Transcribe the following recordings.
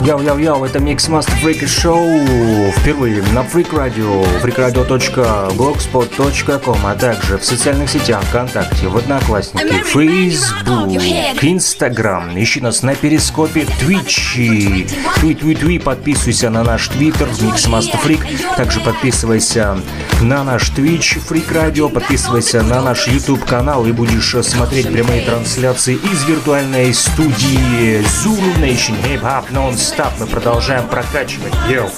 Йоу-йоу-йоу, это Mix Master Freak Show впервые на Freak Radio, freakradio.blogspot.com, а также в социальных сетях ВКонтакте, в Одноклассники, Facebook, Instagram. Ищи нас на Перископе, Twitch. Твит-твит-твит, подписывайся на наш Твиттер, Mix Master Freak. Также подписывайся на наш Twitch, Freak Radio, подписывайся на наш YouTube канал и будешь смотреть прямые трансляции из виртуальной студии Zulu Nation Hip Hop Non-Stop stop мы продолжаем прокачивать. Йоу.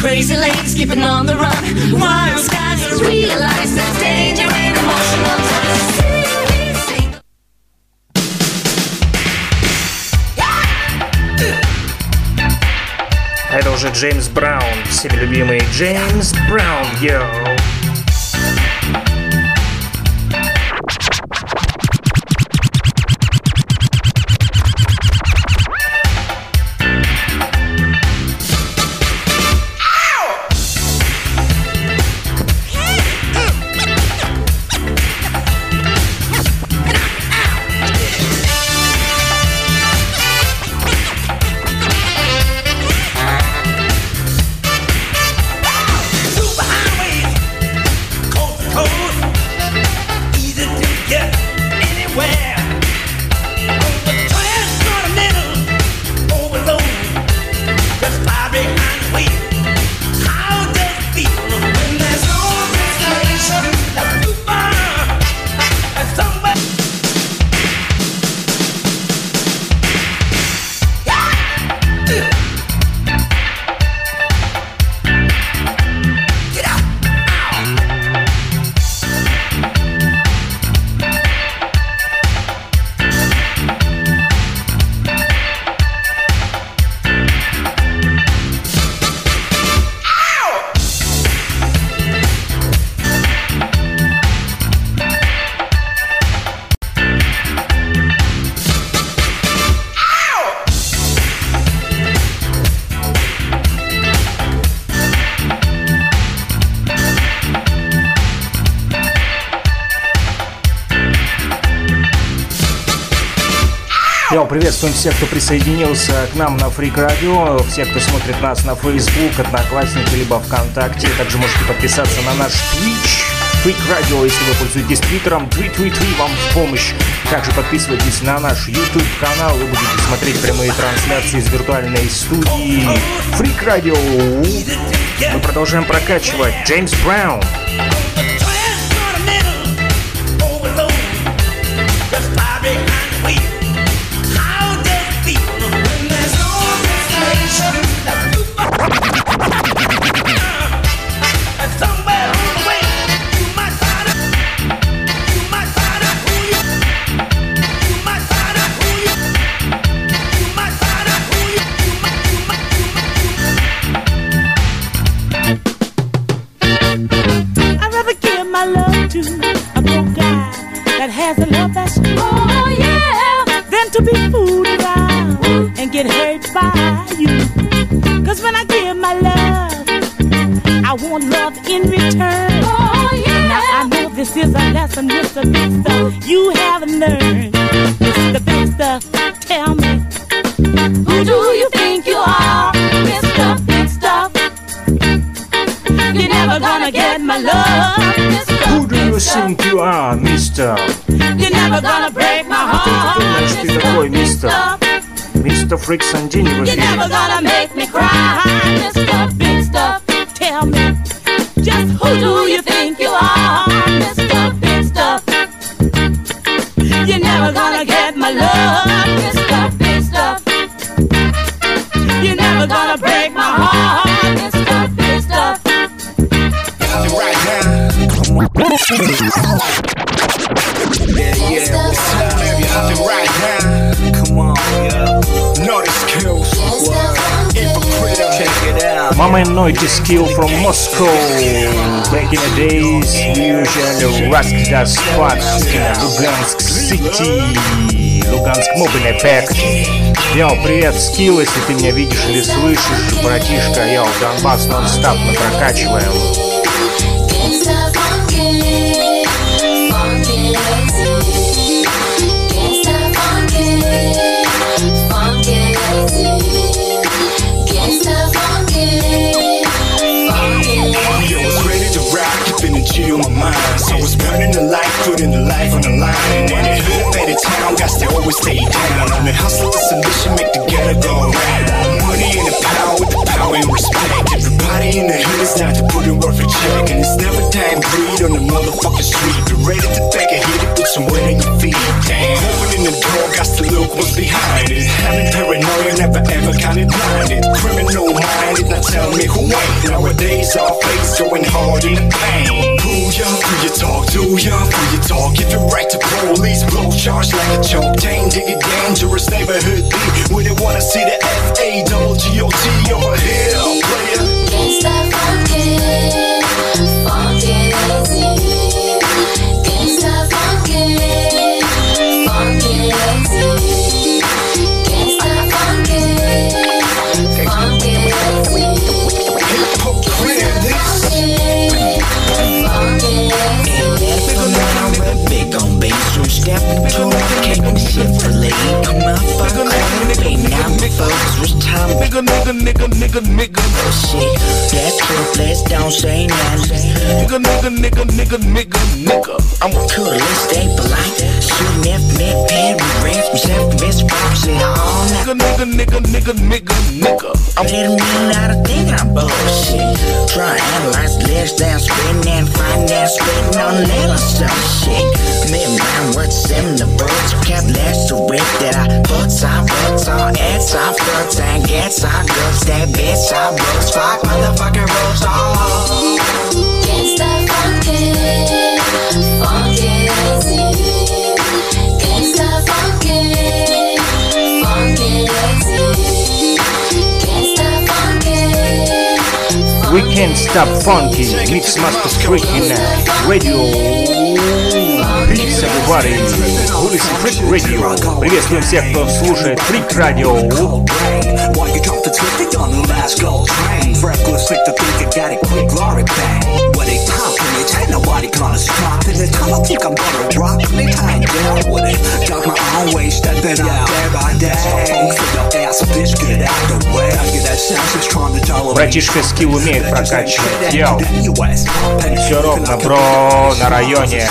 Crazy ladies keeping on the run. Wild skies realize there's danger in emotional Уже Джеймс Браун, всеми любимый Джеймс Браун, йоу. Приветствуем всех, кто присоединился к нам на Freak Radio, всех, кто смотрит нас на Facebook, Одноклассники, либо ВКонтакте. Также можете подписаться на наш Twitch, Freak Radio, если вы пользуетесь Твиттером, твит твит твит вам в помощь. Также подписывайтесь на наш YouTube канал, вы будете смотреть прямые трансляции из виртуальной студии Freak Radio. Мы продолжаем прокачивать Джеймс Браун. pricks and genuine. You're never gonna make me Mama Noite Skill from Moscow. Back in the days, we usually rock that spot in Lugansk city. Луганск Мобиль Эффект. Йоу, привет, скилл, если ты меня видишь или слышишь, братишка. Йоу, Донбасс нон-стап мы прокачиваем. Burning the life, putting the life on the line. And it better town, got to always stay down. And hustle, the submission, make the ghetto go round. Money and the power, with the power and respect. Everybody in the hood is down to put in work for check. And it's never time greed on the motherfucking street. Be ready to beg and hit it, put some weight on your feet. Damn, opening the door, got to look what's behind it. Having paranoia, never ever counted blinded. Criminal minded, now tell me who ain't. Nowadays, our face going hard in the pain. Who ya? Who you talk to? ya? Who you talk? Give it right to police. Blow charge like a choke. Danger, dangerous neighborhood. We don't wanna see the F A double G O T over here, folks, which? Nigga, nigga, nigga, nigga, nigga. Oh shit, don't say nothing. Nigga, nigga, nigga, nigga, nigga, nigga. I'm cool, let's stay polite. Nigga, nigga, nigga, nigga, nigga, nigga. I'm letting me out of thinking I'm bullshit. Try to analyze lyrics down, spitting and find out, spitting on letters, some shit. Midnight, what's in the books? Kept last to it that I puts on, puts on, ads on, fruits and gets on goods. That bitch on books, fuck motherfucking rules. Gangsta funky, funky can't stop funky. Mix Master Freaking Radio. Peace, everybody. Who listen Freak Radio. Приветствуем всех, кто слушает Freak Radio. Братишка скилл умеет прокачивать. Йоу. Все ровно, бро, на районе.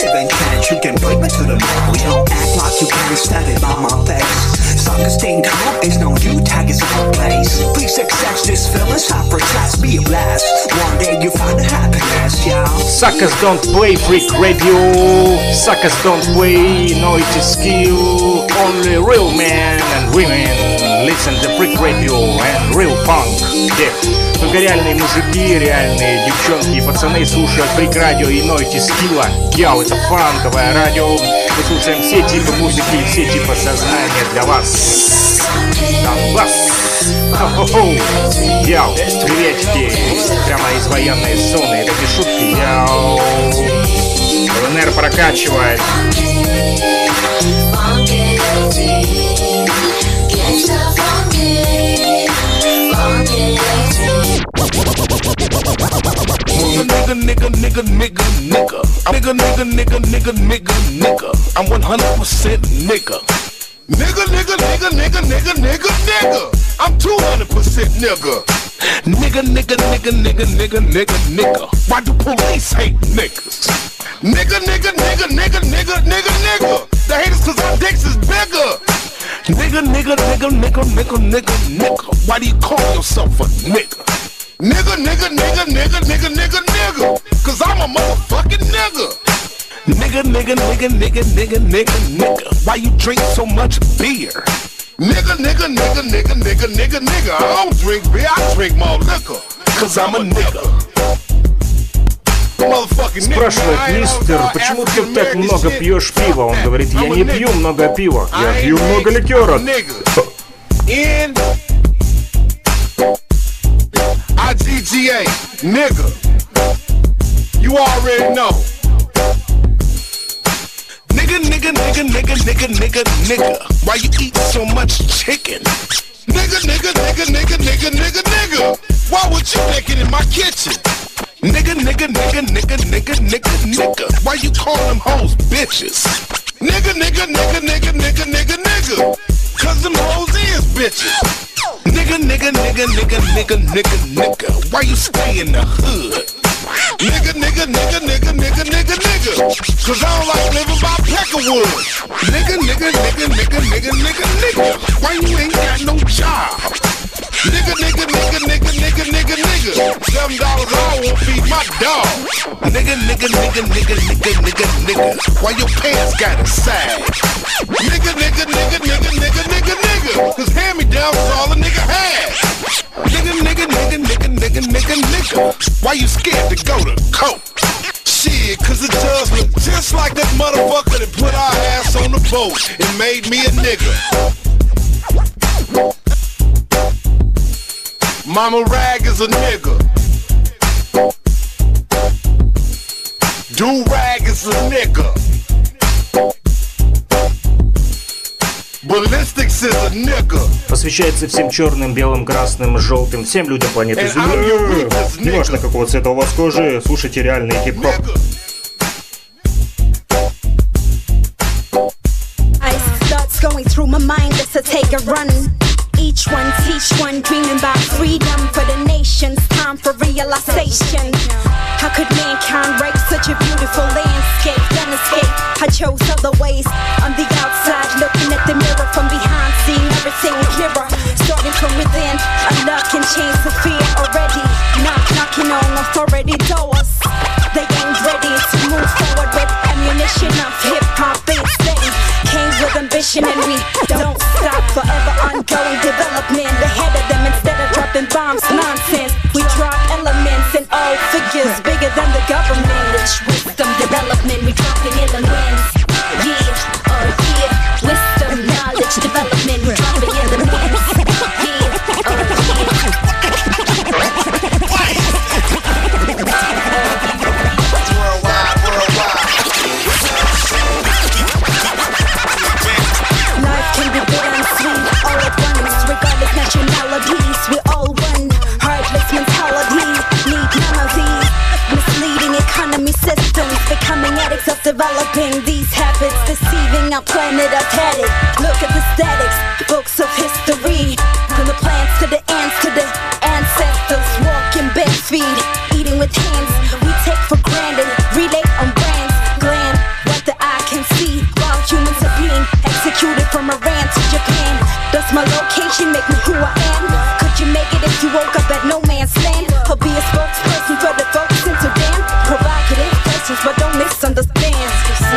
You don't you can break me to the mold You don't act like you can't stand it by my face Suckers think calm, is no you tag is out place. Please accept this feelings, I protest, be a blast. One day you find the happiness, y'all Suckers don't play Freak Radio. Suckers don't play no Noisy Skill. Only real men and women listen to Freak Radio and real funk. Где только реальные мужики, реальные девчонки и пацаны слушают Freak Radio и Noisy Skill. Яу, это фанковое радио. Мы слушаем все типы музыки и все типы сознания для вас. Донбасс. Хо-хо-хо. Яу, приветики. Прямо из военной зоны. Это не шутки. Яу. ЛНР прокачивает. Funky Nigga, nigga, nigga, nigga. I'm nigga, nigga, nigga, nigga, nigga, nigga. I'm 100% nigga. Nigga, nigga, nigga, nigga, nigga, nigga, nigga. I'm 200% nigga. Nigga, nigga, nigga, nigga, nigga, nigga, nigga. Why do police hate niggas? Nigga, nigga, nigga, nigga, nigga, nigga, nigga. The haters cause our dicks is bigger. Nigga, nigga, nigga, nigga, nigga, nigga, nigga. Why do you call yourself a nigga? Nigga, nigga, nigga, nigga, nigga, nigga, nigga. Cause I'm a motherfucking nigga. Nigga, nigga, nigga, nigga, nigga, nigga, nigga. Why you drink so much beer? Nigga, nigga, nigga, nigga, nigga, nigga, nigga. I don't drink beer, I drink more liquor. Cause I'm a nigga. Спрашивает мистер, почему ты так много пьешь пива? Он говорит, я не пью много пива, я пью много ликера. Nigga. N I G G A nigga. You already know. Nigga, nigga, nigga, nigga, nigga, nigga, nigga. Why you eat so much chicken? Nigga, nigga, nigga, nigga, nigga, nigga, nigga. Why would you naked in my kitchen? Nigga, nigga, nigga, nigga, nigga, nigga, nigga. Why you call them hoes bitches? Nigga, nigga, nigga, nigga, nigga, nigga, nigga. Cause them hoes is bitches. Nigga, nigga, nigga, nigga, nigga, nigga, nigga. Why you stay in the hood? Nigga, nigga, nigga, nigga, nigga, nigga, nigga. Cause I don't like living by Peckerwood. Nigga, nigga, nigga, nigga, nigga, nigga, nigga. Why you ain't got no job? Nigga, nigga, nigga, nigga, nigga, nigga, nigga. Seven dollars an hour won't feed my dog. Nigga, nigga, nigga, nigga, nigga, nigga, nigga. Why your pants got a sag? Nigga, nigga, nigga, nigga, nigga, nigga, nigga. Cause hand me down was all a nigga had. Nigga, nigga, nigga, nigga, nigga, nigga, nigga. Why you scared to go to coke? Shit, cause it does look just like that motherfucker that put our ass on the boat and made me a nigga. Mama Rag is a nigga. Do Rag is a nigga. Посвящается всем черным, белым, красным, желтым, всем людям планеты Земля. Неважно, какого цвета у вас кожи, слушайте реальный хип-хоп. Going through my mind I take a run. Each one, teach one, dreaming about freedom for the nations. Time for realization. How could mankind rape such a beautiful landscape? Then escape. I chose other ways. On the outside, from within, unlocking chains of fear already. Knock, knocking on authority doors. They ain't ready to move forward with ammunition of hip hop. They steady. Came with ambition and we don't stop. Forever ongoing development ahead of them instead of dropping bombs. Nonsense. We drop elements and all figures bigger than the government. Wisdom development we dropping elements. Yeah, developing these habits, deceiving our planet of headed. Look at the statics, books of history. From the plants to the ants to the ancestors, walking bare feet, eating with hands. We take for granted, relate on brands, gland what the eye can see. While humans are being executed from Iran to Japan. Does my location make me who I am? Could you make it if you woke up at no man's land? Or be a spokesperson for the folks in Sudan? Provocative questions, but don't.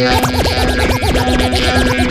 Thank you.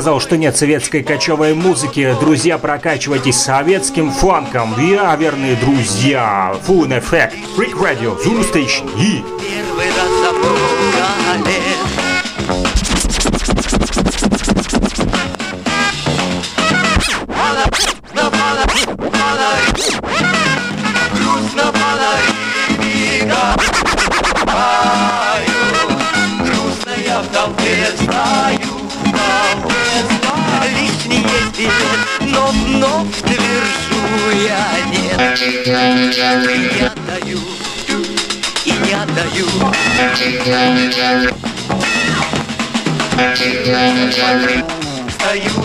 Сказал, что нет советской кочевой музыки? Друзья, прокачивайтесь советским фанком. Я верные друзья. Full Effect, Freak Radio, Zulu Station и...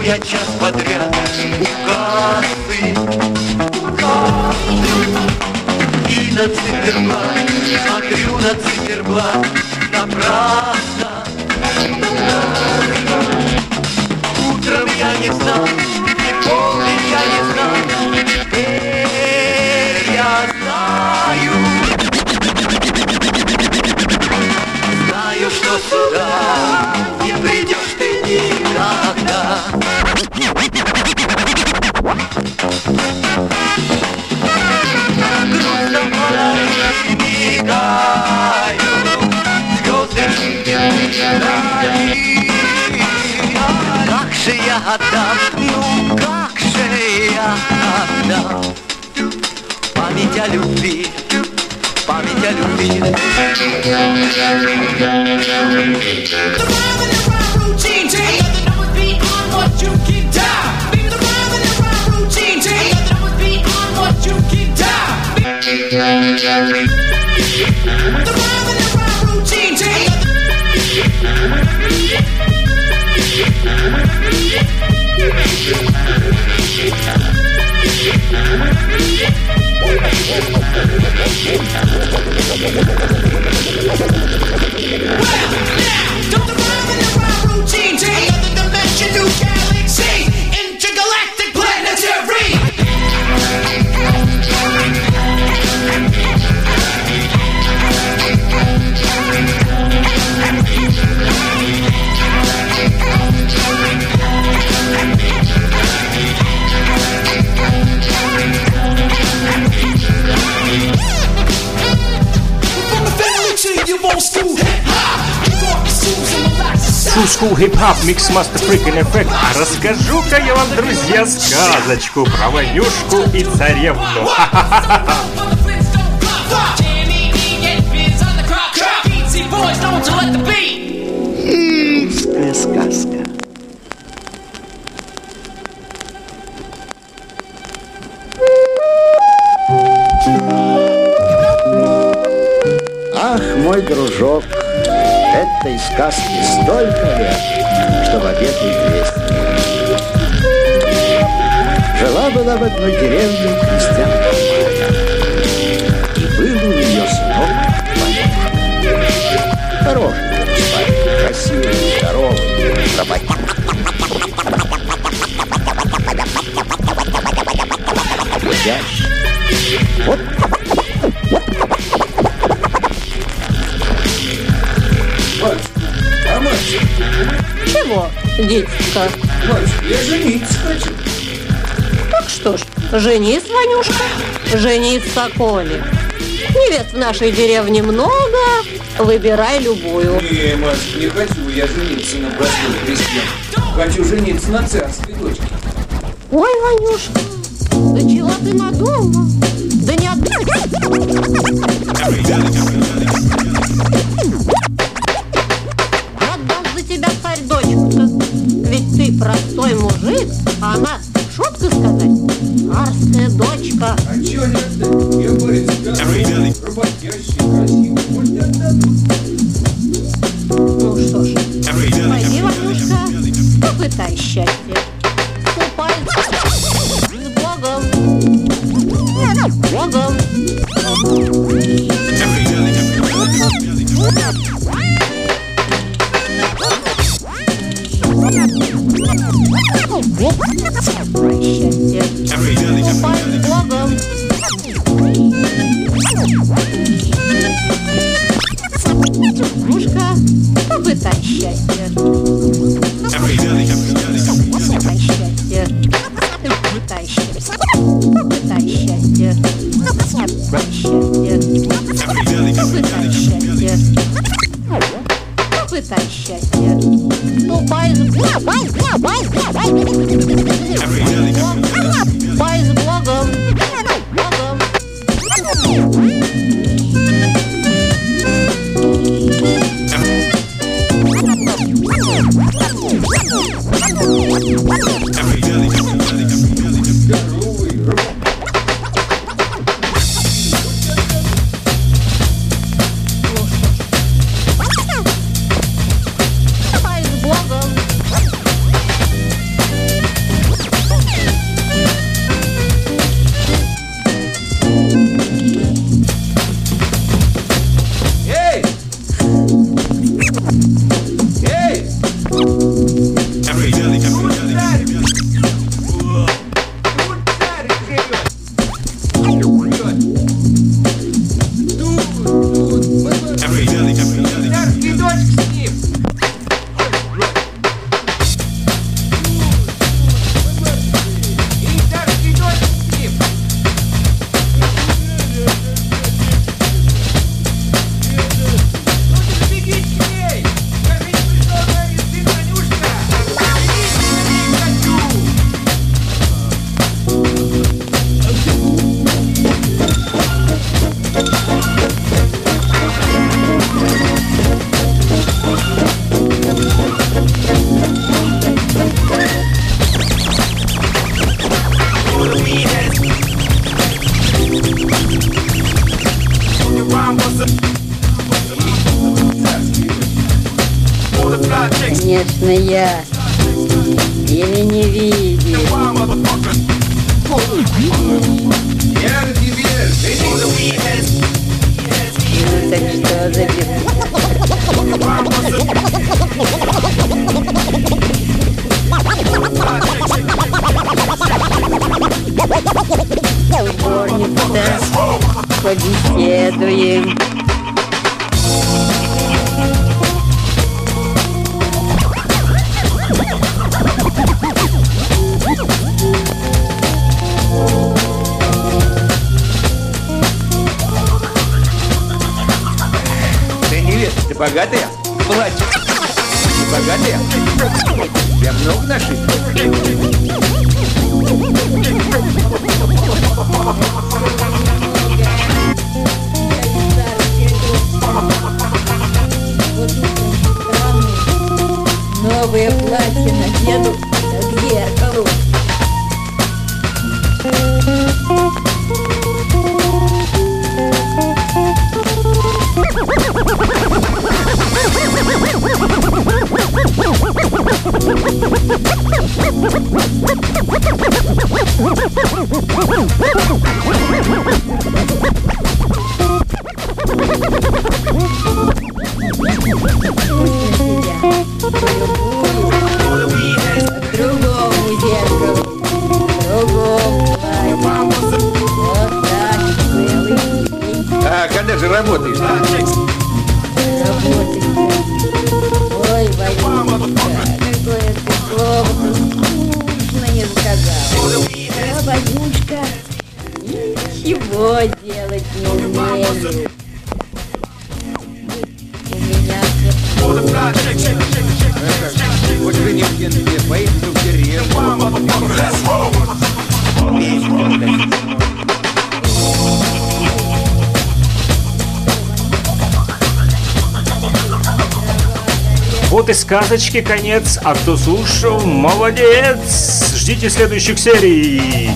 я час подряд у кассы, у кассы И на циферблат, смотрю на циферблат Напрасно, Утром я не знал, отдам, ну как же я отдам Память о любви, память о любви The rhyme and the rhyme routine, take the numbers beyond what you can die. Baby, the rhyme and the rhyme routine, take the numbers beyond what you can die. The rhyme and the rhyme routine, take Well, now, don't arrive in the wrong routine. Another dimension, new True School Hip Hop Mix Master Freaking Effect. А расскажу-ка я вам, друзья, сказочку про Ванюшку и царевну. Русская детка? мальчик, я жениться хочу. Так что ж, женись, Ванюшка, женись, Соколе. Невест в нашей деревне много, выбирай любую. Не, мальчик, не хочу я жениться на простой крестьян. Хочу жениться на царской дочке. Ой, Ванюшка, да чего ты надумал? Да не отдай. Thank сказочки конец, а кто слушал, молодец! Ждите следующих серий!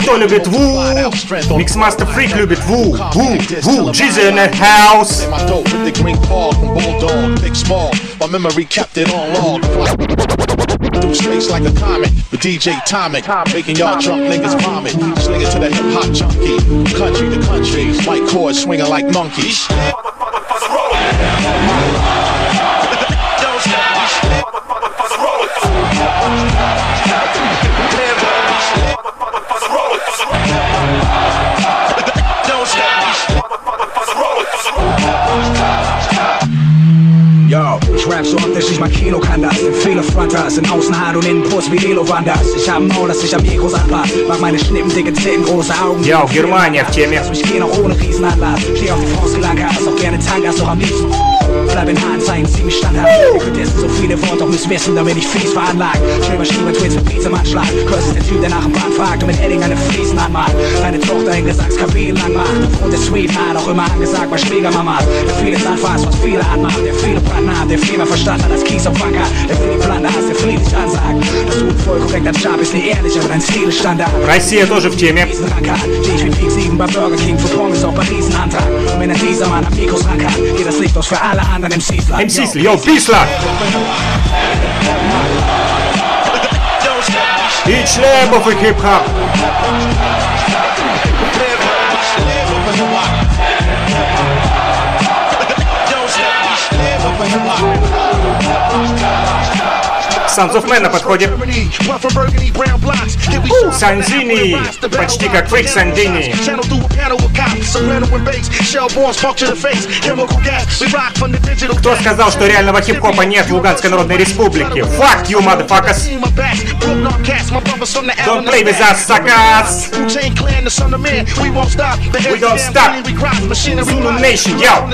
Кто любит Ву? Миксмастер Фрик любит Ву. Ву, Ву, Джизи in the house. My dope with the green paw from Bulldog, big small. My memory kept it on log. Through space like a comet with DJ Tomic, making y'all drunk niggas vomit. Sling it to the hip hop junkie, country to country, white cords swinging like monkeys. Yo, ich rap so optisch, ich mag Kilo kann das. Sind viele Frontas, in Außenhand und Innenbrust wie Lilo Wanders. Ich hab ein Maul, das sich am Mikros anpasst. Mach meine Schnippen, dicke Zähne, große Augen. Йоу, Германия в теме. Ich geh noch ohne Riesenanlass. Steh auf die France Lankas, auch gerne Tangas, doch am liebsten. Bleib in Hahn sein, ziemlich standhaft. Ihr könnt essen so viele Worte, doch müsst wissen, damit ich fies veranlagt. Schön Maschine, Twins mit Pizza im Anschlag. Kurs ist der Typ, der nach dem Bahn fragt und mit Edding eine Fliesen anmalt. Deine Tochter in Gesangskabinen lang macht. Und der Sweet hat auch immer angesagt bei Schwiegermama. Der vieles anfasst, was viele anmacht. Der viele Platten hat, der viel mehr Verstand hat als Kies auf Banker. Der für die Platte hast, der friedlich ansagt. Dass du voll korrekt am Stab ist, nie ehrlich, aber dein Stil ist Standard. Россия тоже в теме. Steh ich wie Peak 7 bei Burger King für Pommes auch bei Riesenantrag. Und wenn ein dieser Mann am Mikros ran kann, geht das Licht aus für alle selle annan MC Slack. MC Slack, yo, peace Each level for hip hop. Sons of Man на подходе. У, Санзини, почти как Фрик Сандини. Кто сказал, что реального хип-хопа нет в Луганской Народной Республике? Fuck you, motherfuckers! Don't play with us, suckers! We don't stop! Zulu Nation, yo!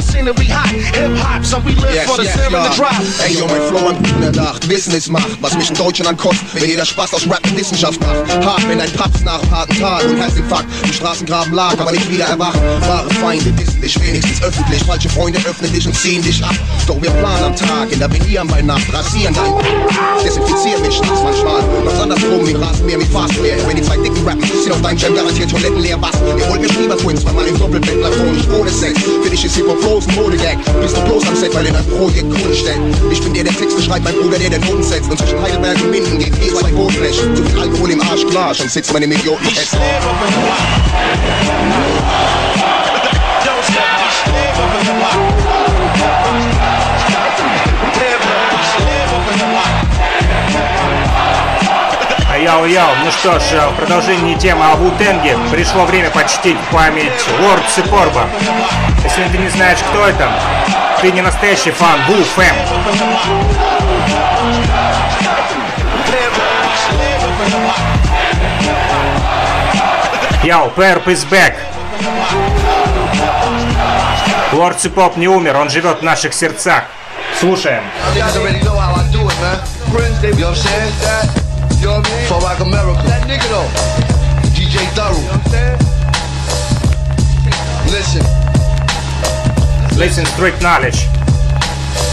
Ey, yo, mein Flow an guten Nacht, Wissen ist Macht, was mich in Deutschland kotzt, wenn jeder Spaß aus Rap Wissenschaft macht. Hart, wenn ein Paps nach harten Tag und heißt den im Straßengraben lag, aber nicht wieder erwacht. Wahre Feinde wissen dich wenigstens öffentlich, falsche Freunde öffnen dich und ziehen dich ab. Doch wir planen am Tag, in der Venieren bei Nacht, rasieren dein Desinfizieren mit Schnaps manchmal, doch andersrum wie Rasenmäher mit Fastware. Wenn die zwei dicken rappen, sind auf deinem Jam garantiert Toiletten leer, was? Ihr holt mir lieber Twins, weil man im Doppelbett bleibt wohl nicht ohne Sex. Für dich ist Hip-Hop bloß ein Modegag, bist du bloß am Set, weil in dein Projekt Kohle steckt. Ich bin der, der Texte schreibt, mein Bruder, der der Noten setzt. Und zwischen Heidelberg und Minden geht eh zwei Bootflächen. Zu viel Alkohol im Arsch, klar, schon sitzt man im Idioten. Яу-яу, ну что ж, в продолжении темы о Вутенге пришло время почтить память Лорд Сипорба. Если ты не знаешь, кто это, ты не настоящий фан Ву Фэм. Яу, Перп is back. Лорд Сипоп не умер, он живет в наших сердцах. Слушаем. Y'all know how I do it, man. Friends, they, you know what I'm saying? That, you know what I mean? For like America. That nigga though. DJ Thorough. You know what I'm saying? Listen, Listen strict knowledge.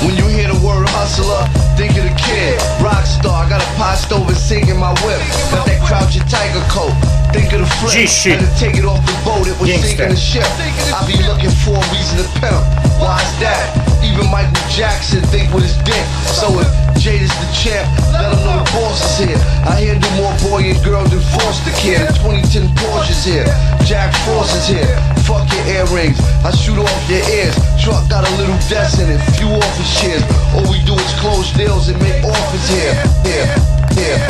when you hear the word hustler, think of the kid. Rockstar, I got a pot stove and sing in my whip. Got that crouching tiger coat. Think of the flip. G-shit. Had to take it off the boat, it was Gangsta. sinking the ship. I be looking for a reason to pimp. Why's that? Even Michael Jackson think with his dick. So if Jada's the champ, let him know the boss is here. I handle more boy and girl than foster care. The 2010 Porsche's here. Jack Frost is here. Fuck your earrings. I shoot off your ears. Truck got a little desk in it. Few office shares. All we do is close deals and make offers here. Here. Here.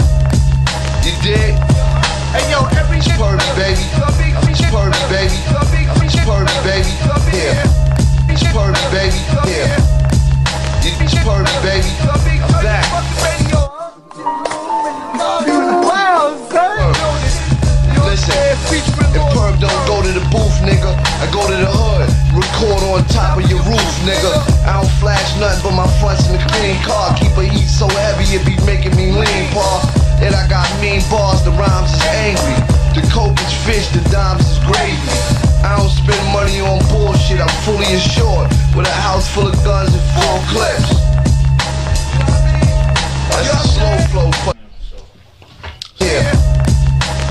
You dig? Hey yo, every It's Purdy, baby. It's baby. It's baby. Here. It's baby. Here. It's Purdy, baby. I'm back. Listen, if don't go to the booth, nigga, I go to the hood. Record on top of your roof, nigga. I don't flash nothing but my fronts in the clean car. Keep a heat so heavy it be making me lean, paw. And I got mean bars, the rhymes is angry. The coke is fish, the dimes is gravy. I don't spend money on bullshit, I'm fully insured. With a house full of guns and four clips. That's a slow flow. Yeah.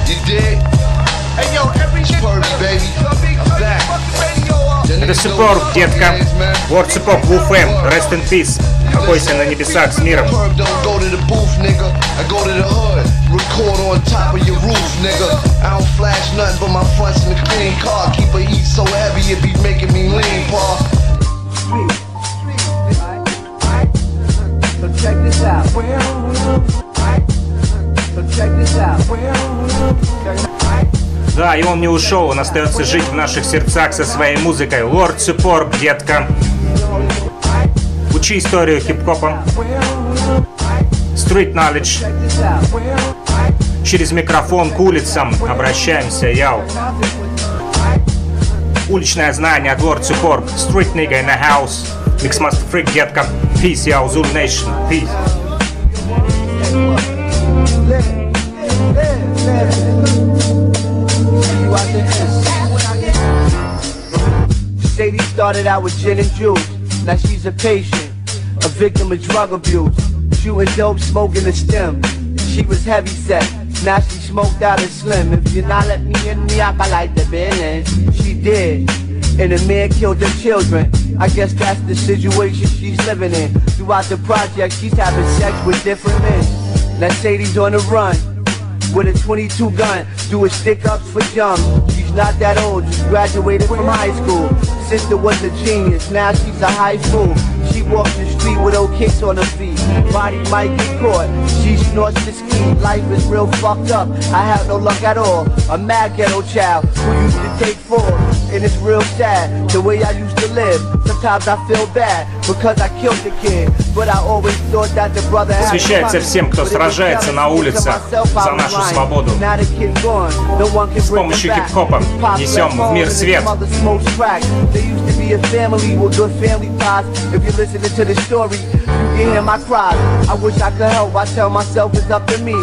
You dig? Hey yo, every Purdy, baby. I'm back. Это Support, детка. Word Support, WFM, Rest in Peace. Покойся на небесах с миром. Perp don't go to the booth, nigga. I go to the hood. Record on top of your roof, nigga. I don't flash nothing but my fronts in the clean car. Keep a heat so heavy it be making me lean, paw. So check this out. So check this out. Да, и он не ушел, он остается жить в наших сердцах со своей музыкой. Lord Support, детка. Учи историю хип-хопа. Street Knowledge. Через микрофон к улицам обращаемся, яу. Уличное знание от Lord Support. Street Nigga in the house. Mixmaster Freak, детка. Peace, яу, Zulu Nation. Peace. Sadie started out with gin and juice. Now she's a patient, a victim of drug abuse. Shooting dope, smoking the stem. She was heavy set. Now she smoked out and slim. If you're not let me in me, I like the business. She did. And the man killed her children. I guess that's the situation she's living in. Throughout the project, she's having sex with different men. Now Sadie's on the run with a 22 gun, doing stick ups for young. She's not that old, just graduated from high school. Sister was a genius, now she's a high school. She walks the street with old kicks on her feet. Body might get caught, she snorts the ski. Life is real fucked up, I have no luck at all. A mad ghetto child who used to take four. And it's real sad, the way I used to live. Sometimes I feel bad because I killed the kid. But I always thought that the brother had Посвящается всем, кто сражается на улицах за нашу свободу. С помощью хип-хопа несем в мир свет. There used to be a family with good family ties. If you're listening to the story, you can hear my cries. I wish I could help. I tell myself it's up to me.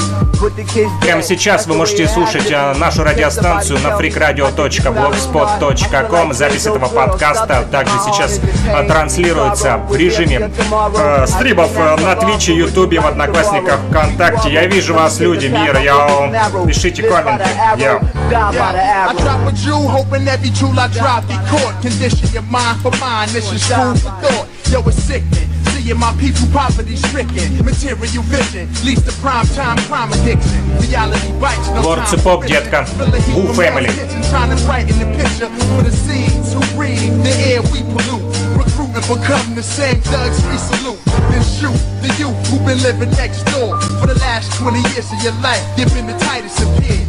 But the kids Прямо сейчас вы можете слушать э, нашу радиостанцию на freakradio.blogspot.com. Запись этого подкаста также сейчас э, транслируется в режиме э, стримов э, на Твиче, Ютубе, в Одноклассниках, ВКонтакте. Я вижу вас, люди мира. Йоу. Пишите комменты. Йоу. I drop a jewel, hoping every jewel I drop get caught. Condition your mind for mine, this is food for thought. Yo, it's sickening. Seeing my people poverty stricken. Material vision leads to prime time crime addiction. Reality bites, no Lord time Цепок, for детка. fiction. Feel the heat Who from family. Hell's Kitchen, Trying to brighten the picture for the seeds who breathe the air we pollute. Recruiting become the same thugs we salute. Then shoot the youth who been living next door for the last 20 years of your life, giving the tightest appears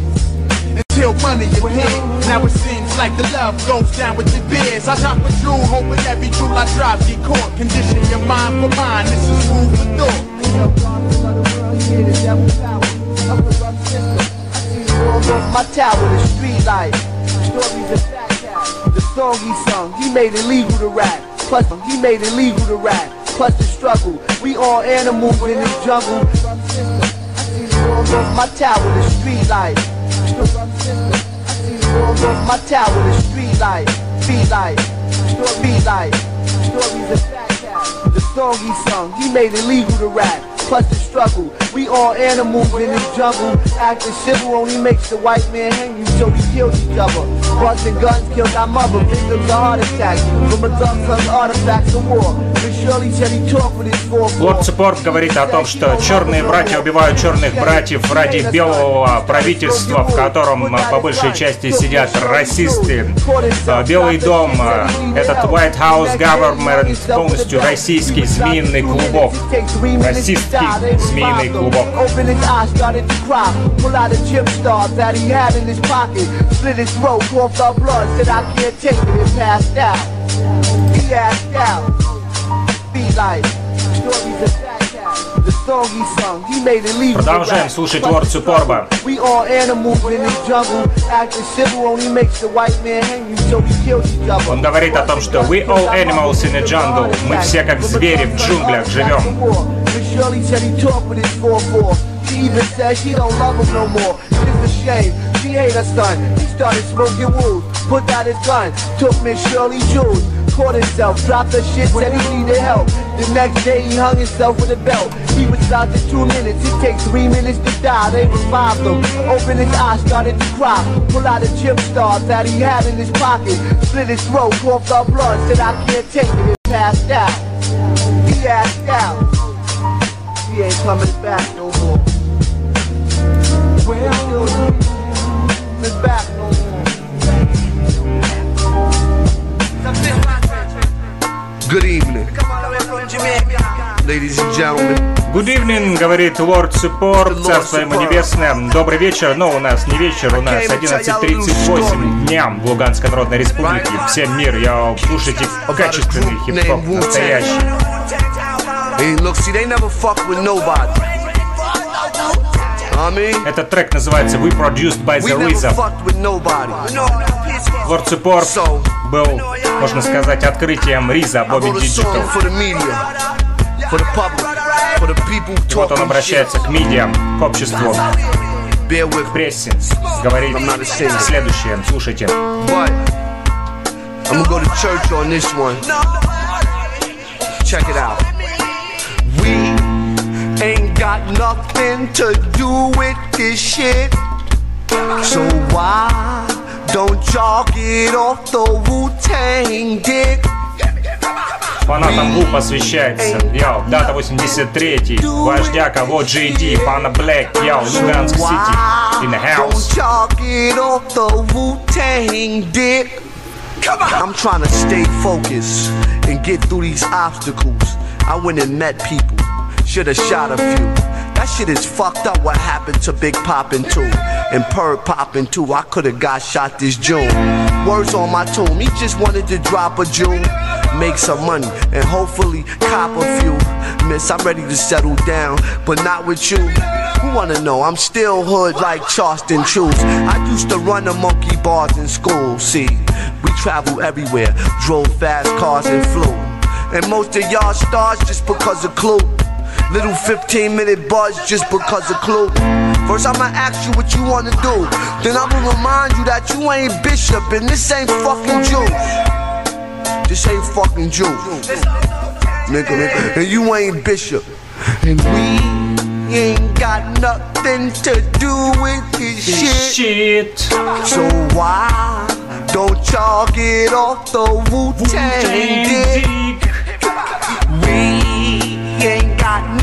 money appears. Now it seems like the love goes down with the beers. I drop a jewel, hoping every jewel I drop get caught. Condition your mind for mine, this is food for thought. my tower, the street life. Stories of cat. The song he sung, he made it legal to rap. Plus, he made it legal to rap. Plus the struggle, we all animals in this jungle. My tower, the street life. Off my tower, the street life. Street life. Story life. Stories of. The song he sung, he made it legal to rap. Plus the struggle, We all animals in this jungle. Acting civil only makes the white man hang so we kill each other. Busting guns killed our mother, victims of heart attacks. From a thug artifacts of war. Лорд Суппорт говорит о том, что черные братья убивают черных братьев ради белого правительства, в котором а, по большей части сидят расисты. А, Белый дом, а, этот White House Government полностью российский змеиный клубок. Российский змеиный клубок. Open his eyes, started to cry. Pull out a chip star that he had in his pocket. Split his throat, coughed up blood, said I can't take it, and passed out. He asked out. Be like, stories of Продолжаем слушать the each other. Он говорит о том, что we all animals in a jungle. Мы все как звери в джунглях живем. Miss Shirley said he talked with his 4-4. She even said she don't love him no more. It's a shame. Her son. He started smoking woods. Put out his gun. Took Miss Shirley jewels. Caught himself. Dropped her shit. Said he needed help. The next day he hung himself with a belt. He was out in two minutes. It takes three minutes to die. They revived him. Opened his eyes. Started to cry. Pull out a chip star that he had in his pocket. Split his throat. Coughed up blood. Said I can't take it. And passed out. He asked out. He ain't coming back no more. Well, he's back no more. Good evening. Ladies and gentlemen. Good evening, говорит Лорд Суппорт, царство ему небесное. Добрый вечер, но у нас не вечер, у нас 11.38 дня в Луганской Народной Республике. Всем мир, я слушайте качественный хип-хоп, настоящий. Hey, look, see, they never fuck with nobody. I mean, Этот трек называется We Produced by The RZA. Лорд Суппорт был, можно сказать, открытием Риза I Бобби wrote a song Диджитал. for the media, for the public, for the people И вот он обращается к медиа, к обществу, к прессе. Говорит следующее, слушайте. I'm gonna go to church on this one. Check it out. We ain't got nothing to do with this shit. So why don't y'all get off the Wu Tang dick? Фанатам ВУ посвящается. Яу, дата 83 Вождя кого JD, Пана Блэк, яу, Луганск Сити, in the house. Don't y'all get off the Wu Tang dick? I'm trying to stay focused and get through these obstacles. I went and met people, should have shot a few. That shit is fucked up what happened to Big Poppin' too. And Perk Poppin' too. I could've got shot this June. Words on my tomb, he just wanted to drop a June. Make some money and hopefully cop a few. Miss, I'm ready to settle down, but not with you. Who wanna know? I'm still hood like Charleston Chews. I used to run the monkey bars in school. See, we travel everywhere, drove fast cars and flew. And most of y'all stars just because of clue. Little 15 minute buzz just because of clue. First, I'ma ask you what you wanna do. Then I'ma remind you that you ain't bishop and this ain't fucking Jews. This ain't fucking Jews. Nigga, nigga. And you ain't bishop. And we ain't got nothing to do with this shit. So why don't y'all get off the Wu Tang dick?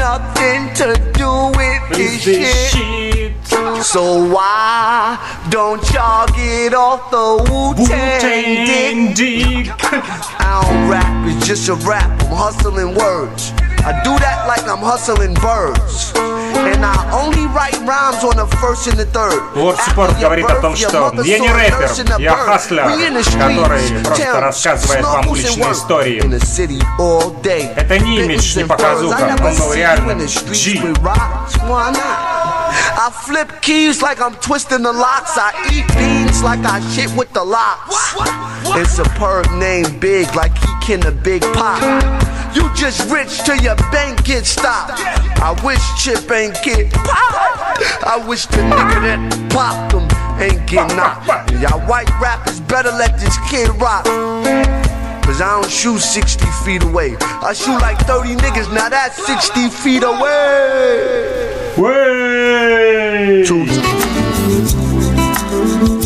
Nothing to do with this shit. So why don't y'all get off the Wu Tang dick? I don't rap, it's just a rap. I'm hustling words. I do that like I'm hustling birds. And I only write rhymes on the first and the third. Лорд Суппорт говорит о том, что я не рэпер, я хаслер, который просто рассказывает вам уличные истории. Это не имидж, не показуха, он был реальным G. I flip keys like I'm twisting the locks. I eat beans like I shit with the locks. It's a perk named Big like he kin a Big Pop. You just rich till your bank gets stopped. I wish Chip ain't get popped. I wish the nigga that popped him ain't get knocked. Y'all white rappers better let this kid rock. Cause I don't shoot 60 feet away. I shoot like 30 niggas, now that's 60 feet away.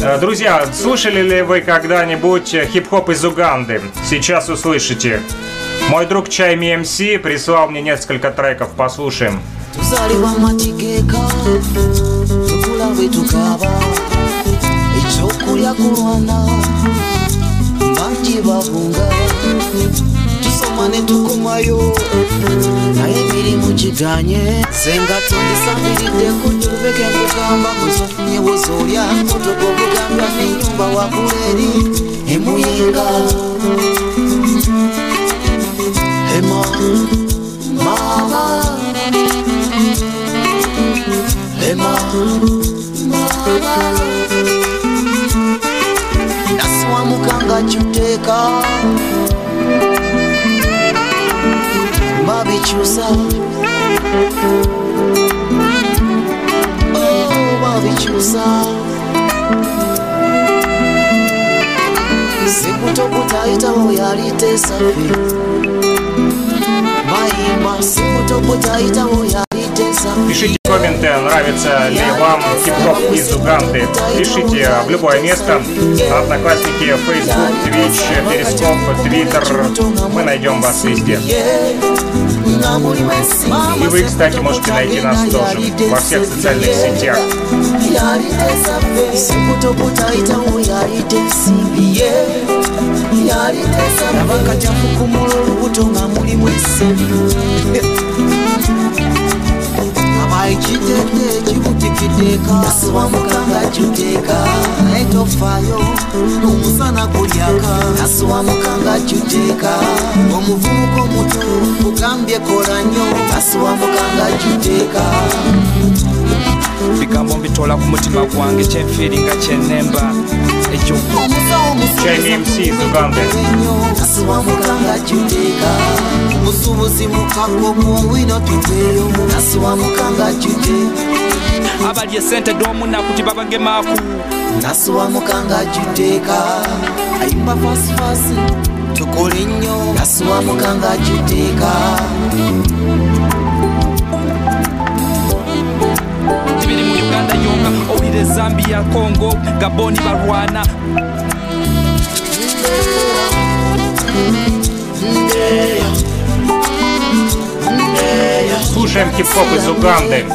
Э, Друзья, слушали ли вы когда-нибудь э, хип-хоп из Уганды? Сейчас услышите. Мой друг Чайми МС прислал мне несколько треков, послушаем. tuzaalibwa matigeka tukulabe tukaba ekyokulya kulwana bangi babunga tusoma ne tukomayo naye emirimu giganye senga tondisambiriddeku tulubeke nkugamba kuzofunye bwozolya motoka okugambya nenyumba wakuleri emuyinga Lemon, mama Lemon, mama Nasiwamuka nga kyuteeka Babikyusa Oh, babikyusa Sikuto kutayitawo yaliteesa ffe Пишите комменты, нравится ли вам хип-хоп из Уганды. Пишите в любое место. Одноклассники, Facebook, Twitch, Перископ, Twitter. Мы найдем вас везде. И вы, кстати, можете найти нас тоже во всех социальных сетях. Abakatyafukumula olubuto nga mulimu essebi abaekitedde ekibutikiddeeka nasiba mukanga kyuteeka naye tofaayo omusana gulyaka nasiba mukanga kyuteeka omuvubuka omuto kugambye kola nnyo nasiba mukanga kyuteeka bigambo mbitola ku mutima gwange kyenfiiringa kyennemba ekyokka kmc uganda kasuwa mukanga kyuteeka musubuzi mukango muwino tuteeyo munasuwa mukanga kyute abalya esente doomunaku tibabagemaku nasuwa mukanga kyuteeka ayimba fasifasi tukole nnyo. Nasuwa mukanga kyuteeka owulire zambia congo gaboni balwana Слушаем хип-хоп из Уганды.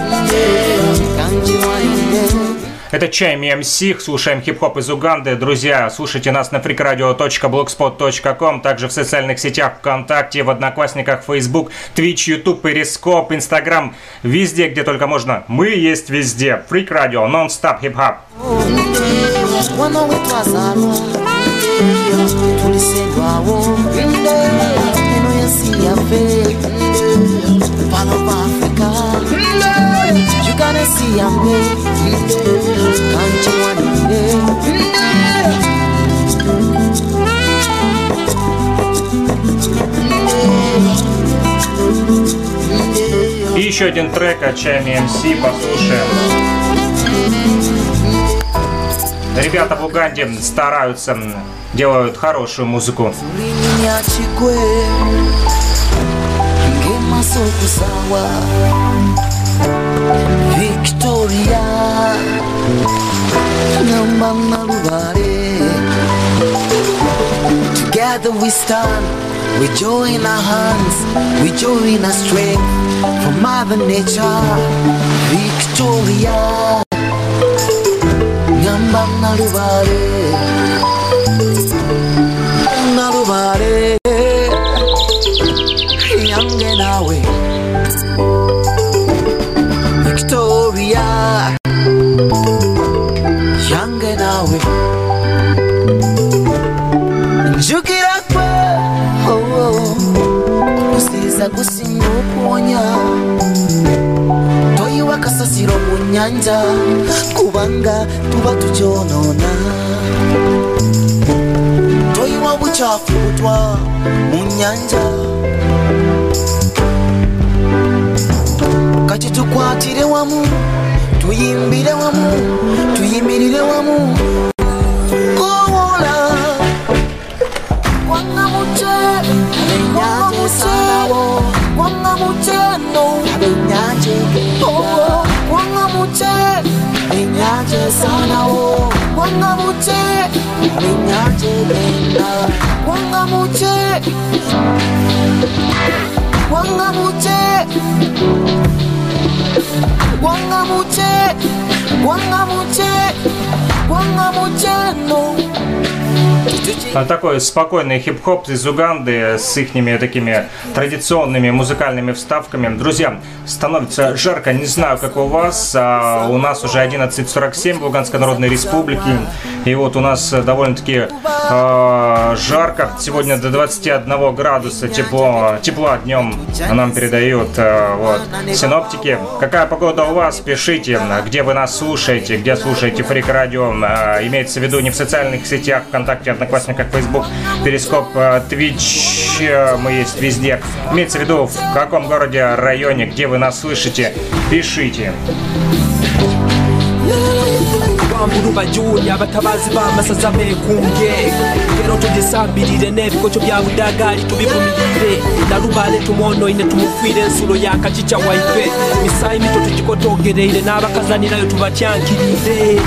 Это Чайми МС, слушаем хип-хоп из Уганды. Друзья, слушайте нас на freakradio.blogspot.com, также в социальных сетях ВКонтакте, в Одноклассниках, Facebook, Twitch, YouTube, Перископ, Instagram, везде, где только можно. Мы есть везде. Freak Radio, non-stop hip-hop. wano wetwazaalwa tulisedwawo eno yensi И еще один трек от Чайми МС, послушаем. Ребята в Уганде стараются, делают хорошую музыку. victoria together we stand. We join our hands. We join our strength. For mother nature. Victoria. Ngamba nalubale nalubale yange nawe victoria nyanja kubanga tuba tukyonoona toyiwa bukyafu butwa mu nyanja. Kati tukwatire wamu tuyimbire wamu tuyimirire wamu. Kowola 하게 사나워 왕가 못해 민낯이 된다 왕가 못해 왕가 못해 왕가 못해 왕가 못해 왕가 못해 no Такой спокойный хип-хоп из Уганды с их такими традиционными музыкальными вставками. Друзья, становится жарко, не знаю, как у вас, а у нас уже 11.47 в Луганской Народной Республике. И вот у нас довольно-таки э, жарко. Сегодня до 21 градуса тепло, тепла днем нам передают э, вот, синоптики. Какая погода у вас? Пишите, где вы нас слушаете, где слушаете Фрик Радио. Э, имеется в виду не в социальных сетях, ВКонтакте, Одноклассниках, Facebook, Перископ, э, Twitch. э, Мы есть везде. Имеется в виду в каком городе, районе, где вы нас слышите. Пишите. bambulu bajuli abatabazi b'amasaza bekunge ngero tugisambirire n'ebikoco bya budagaali tubivumirire nalubale tumwonoine tumufwire ensulo yakacica waife misayi mito tugikotogereire n'abakazanirayo tubatyankirire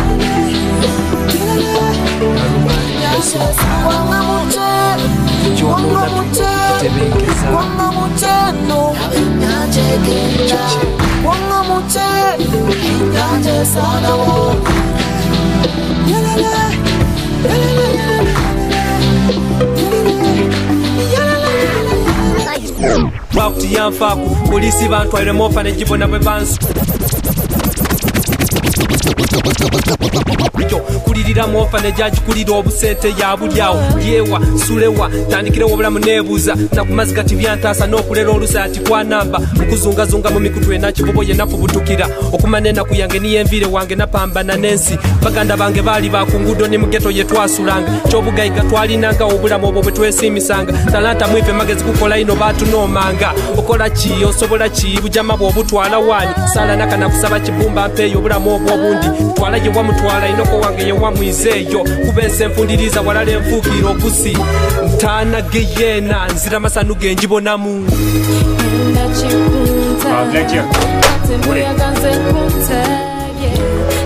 lwakutuyanfaako polisi bantwalire mofa negibona bwe bansi kulirira mofa nejagikulira obusente yabulyawo yewa sulewa tandikirewo obulamu nebuuza nakumazi kati byantaasa n'okulera olusaati kwanamba mukuzungazunga mu mikutu enakibobo ye nafubutukira okumana enaku yange niyemvire wange napambana n'ensi. Baganda bange baali bakungudo ne mugeto ye twasulanga. Kyobugayiga twalinanga obulamu obwo bwe twesiimisanga talanta mwife magezi kukola ino batunoomanga okola ki? Osobola ki? Bujama bw'obutwala waani saalanaka nakusaba kibumba mpeeyo obulamu obwo obundi twala gye wamutwala inoko wange ye wamwizeeyo kuba ensi enfundiriza walala enfuukira okusi ntaanageyeena nzira masanu ge njibonamu А для тех, Ой.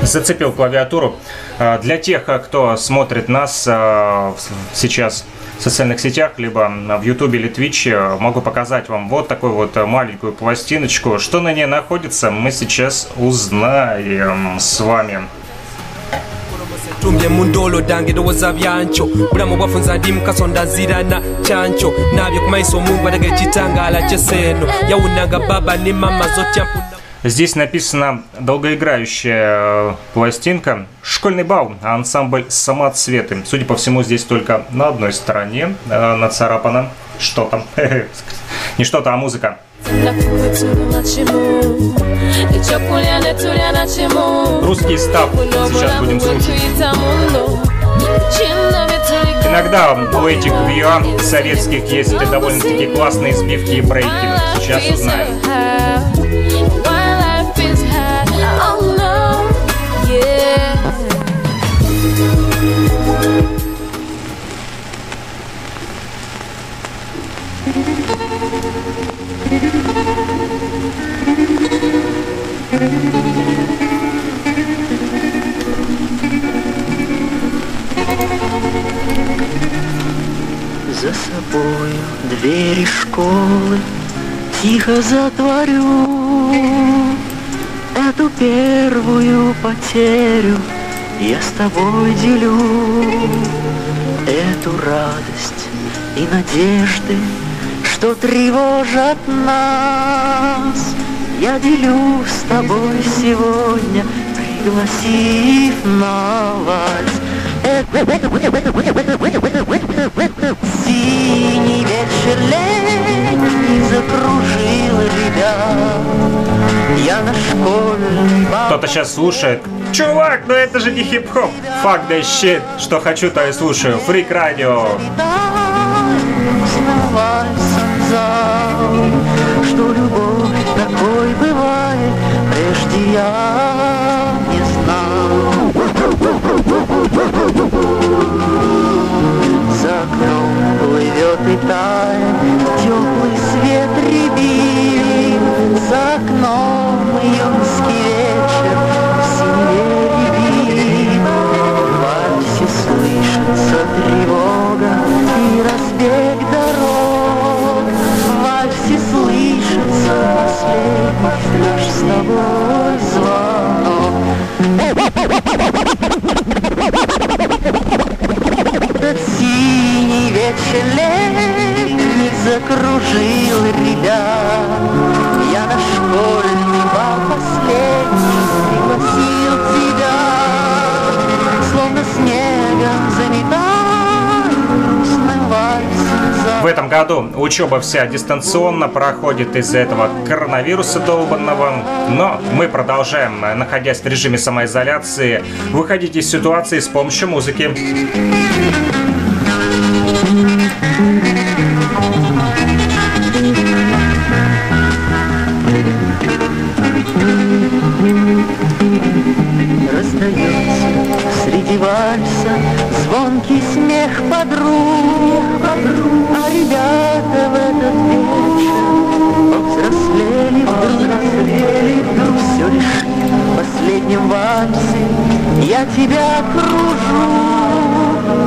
зацепил клавиатуру. А, Для тех, а, кто смотрит нас а, сейчас социальных сетях, либо в YouTube или Twitch, а, могу показать вам вот такую вот а, маленькую пластиночку. Что на ней находится, мы сейчас узнаем с вами. tumye mu ndoolo dange ndowooza byankyo bulamu bwafunza ndi mukasonda nzirana kyankyo naabye ku maiso mungu alaga ekitangaala kyeseeno yawunanga baba ne mama zotya mpuna Здесь написана долгоиграющая э, пластинка. Школьный бал, ансамбль самоцветы. Судя по всему, здесь только на одной стороне э, нацарапано что-то. Не что-то, а музыка. Русский став сейчас будем слушать. Иногда у этих VR советских есть довольно-таки классные сбивки и брейки. Сейчас узнаем. За собою двери школы тихо затворю Эту первую потерю я с тобой делю. Эту радость и надежды, что тревожат нас Я делю с тобой сегодня, пригласив на вальс Синий вечер летний закружил ребят Я на школьный бал Кто-то сейчас слушает. Чувак, ну это же не хип-хоп. Fuck that shit. Что хочу, то и слушаю. Фрик радио. Летний закружил ребят. Я на школьный бал последний пригласил тебя. Словно снегом замета грустным вальсом за- В этом году учеба вся дистанционно проходит из-за этого коронавируса долбанного, но мы продолжаем, находясь в режиме самоизоляции, выходить из ситуации с помощью музыки. Вальса звонкий смех подруг, а ребята в этот вечер повзрослели вдруг, все лишь в последнем вальсе я тебя кружу,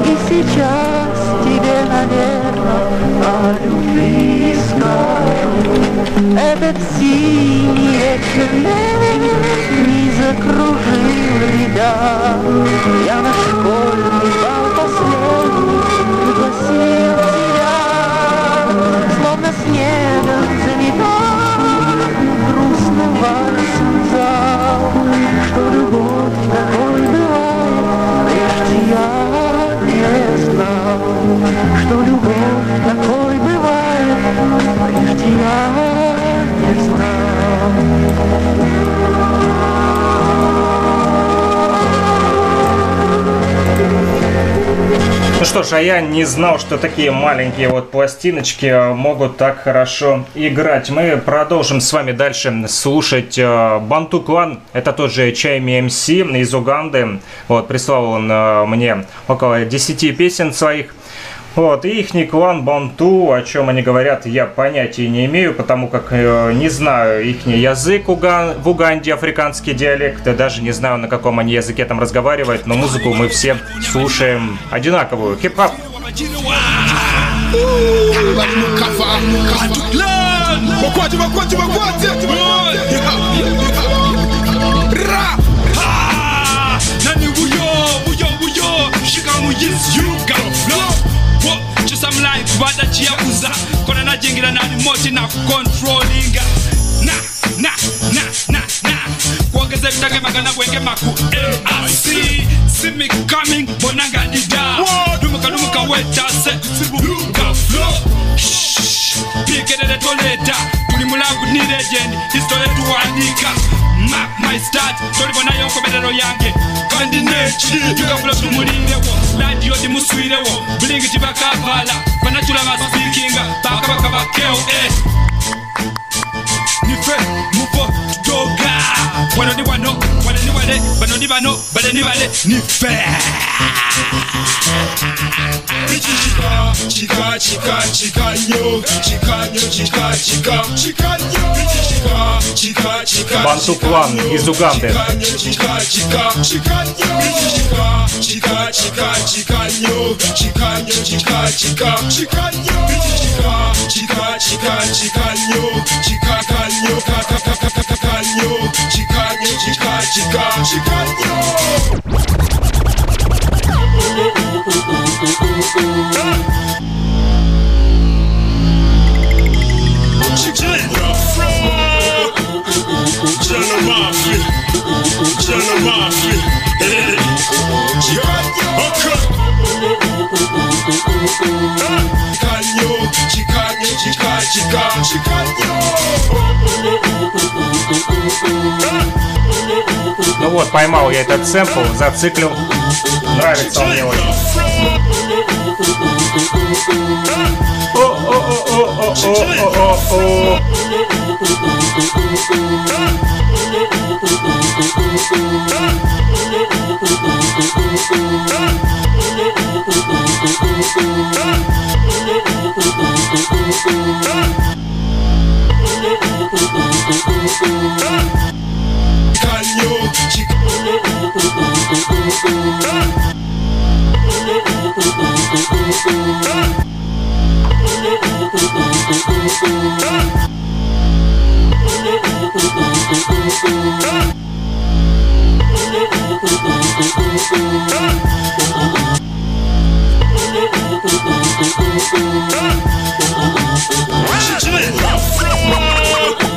и сейчас тебе, наверное, о любви. Этот синий вечер летний закружил ребят. Я на школьный бал последний пригласил тебя. Словно снегом замета грустным вальсом зал. Что любовь такой бывает, прежде я не знал. Что любовь такой бывает, прежде я не. Ну что ж, а я не знал, что такие маленькие вот пластиночки э, могут так хорошо играть. Мы продолжим с вами дальше слушать э, Банту Клан. Это тот же Чайми МС из Уганды. Вот, прислал он э, мне около 10 песен своих. Вот, и их клан Банту, о чем они говорят, я понятия не имею, потому как э, не знаю их язык Уган- в Уганде, африканский диалект, и даже не знаю, на каком они языке там разговаривают, но музыку мы все слушаем одинаковую. Shikamu yes, you got flow. badakiyabuza kona najengira nalimoti na remote na controlling. Na na na na na. Kuongeza vitagemagana bwenge maku LRC see me coming bonanga dida. Dumuka dumuka wetase sibuka flow. Shhh pigerere toleta. Tulimulangu ni legend. Historia tuwandika my start. Tolibonayo nkomerero yange kandi neki tugafulo tumulirewo ladiyo dimuswirewo bulingi tibakavala banatula masipikinga bakabaka bakeo eh. nife muvo tudoga wano ni wano wano ni wale bano ni bano bale ni bale nife Chika, chika, chika, chika, yo, chika, yo, chika, chika, chika, yo, chika, chika, chika, Банту клан из Уганды. chika, chika, chika, yo, chika, chika, chika, chika, yo, chika, yo, chika, chika, chika, yo, chika, chika, chika, chika, yo, got, she got you. She got you from Jenna Mafia. Jenna Mafia. Chicago, Chicago, Chicago, Chicago, Chicago. Ну вот, поймал я этот сэмпл, зациклил. Нравится он мне очень. 寛容思考七面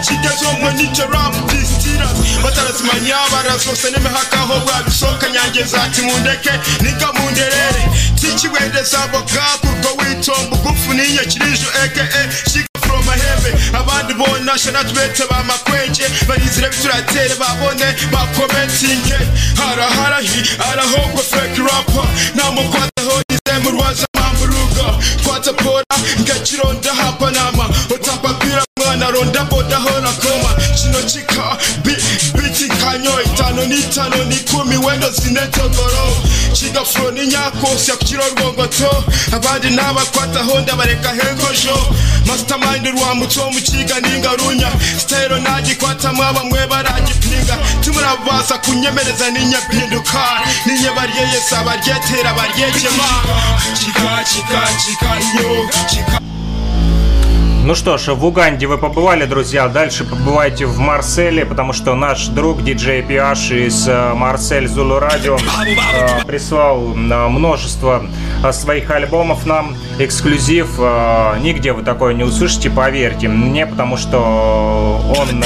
kigezo mwenike rap distira batarazimanya barazose nemehakaho bwabisoka nyange zati mundeke niga munderere tikiwendeza boga kurwo witomba ugufu ninye kirijo eke eh, shiga from mahembe abandi bona shana tubete ba makwenje. Barizira bituratere babone bakomentinge eh. harahara hi arahogwe fake rapper. Namukwataho nize mu rwaza mamburuga. Twatapora ngakironda hapa nama utapapira mwana ronda boda hona koma kino kika bi biti kanyo itano n'itano n'ikumi wendo zinetogoro kigafuro n'inyakosya ku kirorwongoto abandi n'abakwata honda bareka hengojo mastermind rwamuco mu kiga n'ingarunya style nagikwata mwaba mwe baragipinga timurabaza kunyemereza n'inyapinduka ninye baryeye saba ryetera baryegema kika kika kika yo kika Ну что ж, в Уганде вы побывали, друзья. Дальше побывайте в Марселе, потому что наш друг диджей Пиаш из э, Марсель Зулу Радио э, прислал э, множество своих альбомов нам, эксклюзив. Нигде вы такое не услышите, поверьте мне, потому что он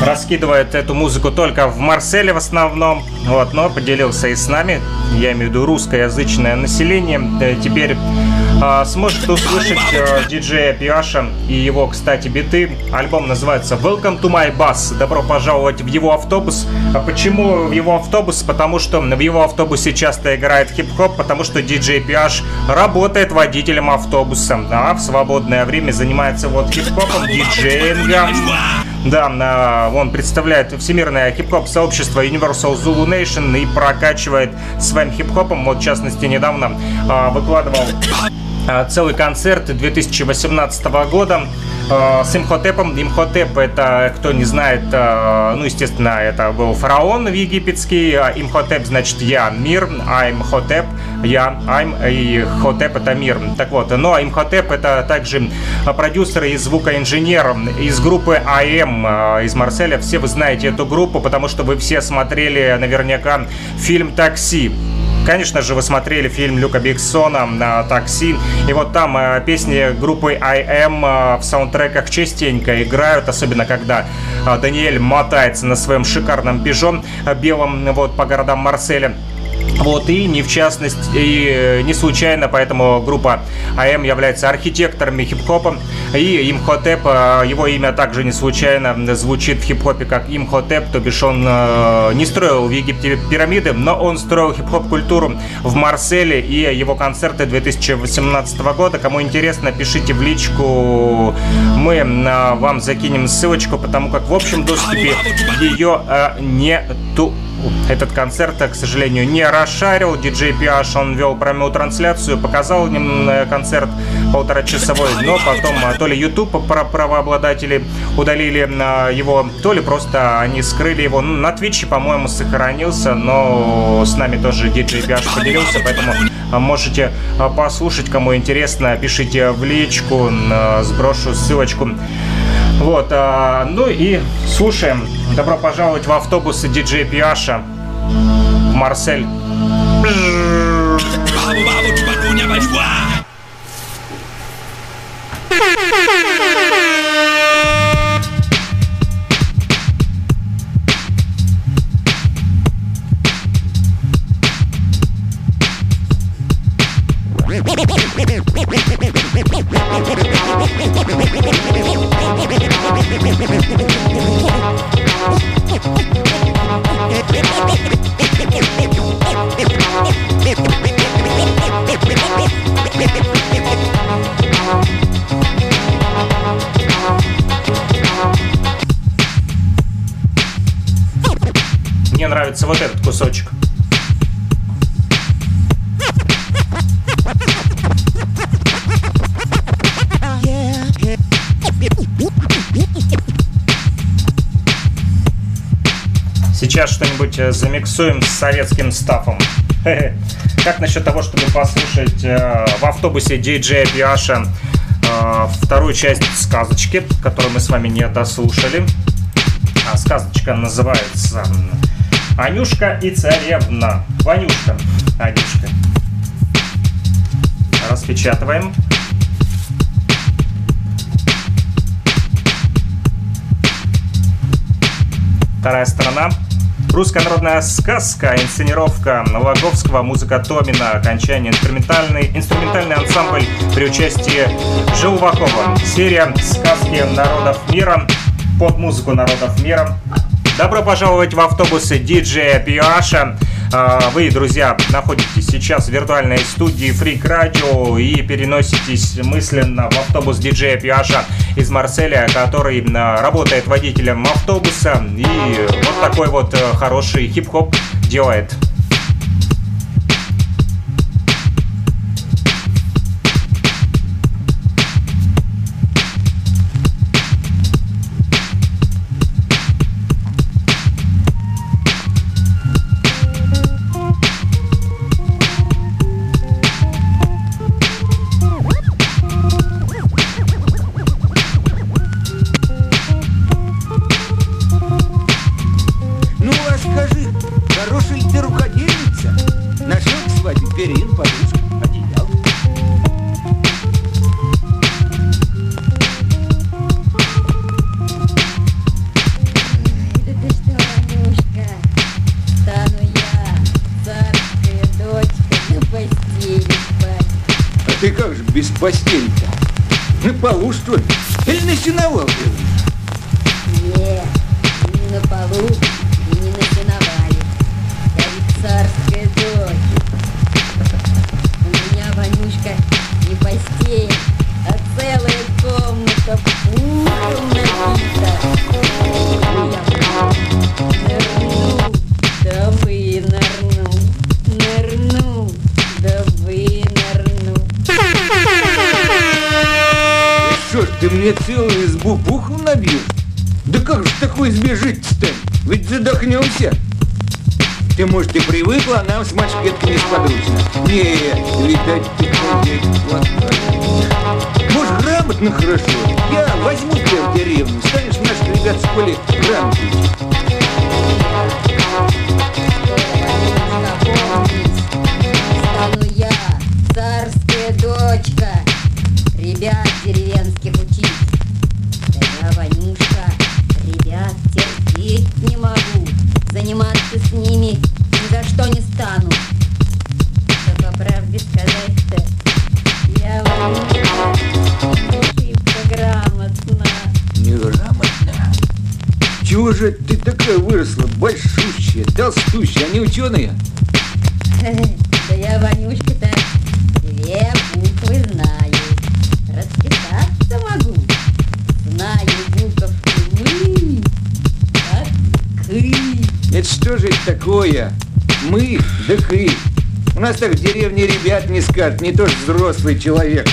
раскидывает эту музыку только в Марселе в основном, вот, но поделился и с нами, я имею в виду русскоязычное население. Э, Теперь э, сможет услышать э, диджея Пиаша и его, кстати, биты. Альбом называется Welcome to my bus. Добро пожаловать в его автобус. А почему в его автобус? Потому что в его автобусе часто играет хип-хоп, потому что диджей Пиаш работает водителем автобуса, а в свободное время занимается вот хип-хопом, диджеингом. Да, он представляет всемирное хип-хоп сообщество Universal Zulu Nation и прокачивает своим хип-хопом. Вот, в частности, недавно а, выкладывал а, целый концерт 2018 года с Имхотепом. Имхотеп это, кто не знает, а, ну, естественно, это был фараон египетский. А Имхотеп значит я мир, а Имхотеп я, Айм и Хотеп это мир. Так вот, но Имхотеп это также продюсер и звукоинженер из группы АМ из Марселя. Все вы знаете эту группу, потому что вы все смотрели наверняка фильм «Такси». Конечно же, вы смотрели фильм Люка Биксона на «Такси». И вот там э, песни группы IM э, в саундтреках частенько играют, особенно когда э, Даниэль мотается на своем шикарном пижон белом вот по городам Марселя. Вот, и не в частности, и э, не случайно, поэтому группа АМ является архитекторами хип-хопа. И Имхотеп, э, его имя также не случайно звучит в хип-хопе как Имхотеп, то бишь он э, не строил в Египте пирамиды, но он строил хип-хоп культуру в Марселе и его концерты 2018 года. Кому интересно, пишите в личку, мы вам закинем ссылочку, потому как в общем доступе ее нету. Этот концерт, к сожалению, не расшарил. Диджей Пиаш, он вел прямую трансляцию, показал э, концерт полуторачасовой, но потом э, то ли YouTube про правообладатели удалили э, его, то ли просто они скрыли его. Ну, на Твиче, по-моему, сохранился, но с нами тоже диджей Пиаш поделился, поэтому э, можете э, послушать, кому интересно, пишите в личку, э, сброшу ссылочку. Вот, а, ну и слушаем. Добро пожаловать в автобус диджей Пиаша Марсель. Замиксуем с советским стафом. Как насчет того, чтобы послушать э, в автобусе диджея Пиаша э, вторую часть сказочки, которую мы с вами не дослушали. А сказочка называется «Анюшка и царевна». Ванюшка, Анюшка. Распечатываем. Вторая сторона. Русская народная сказка, инсценировка Новоговского, музыка Томина, окончание инструментальный, инструментальный ансамбль при участии Желвакова. Серия «Сказки народов мира» под музыку народов мира. Добро пожаловать в автобусы диджея Пиаша. А, Вы, друзья, находитесь сейчас в виртуальной студии Freak Radio и переноситесь мысленно в автобус диджея Пиаша из Марселя, который а, работает водителем автобуса и вот такой вот э, хороший хип-хоп делает. И привыкла, а нам с мачкеткой несподручно. Не, видать, ты хозяйка плохая. Может, грамотно хорошо? Я возьму тебя в деревню, станешь в нашей ребят школе грамотно ученая? Да я, Ванюшка-то, две буквы знаю. Расписаться могу. Знаю буковки мы, как кы. Это что же это такое? Мы, да ты. У нас так в деревне ребят не скажут, не то ж взрослый человек.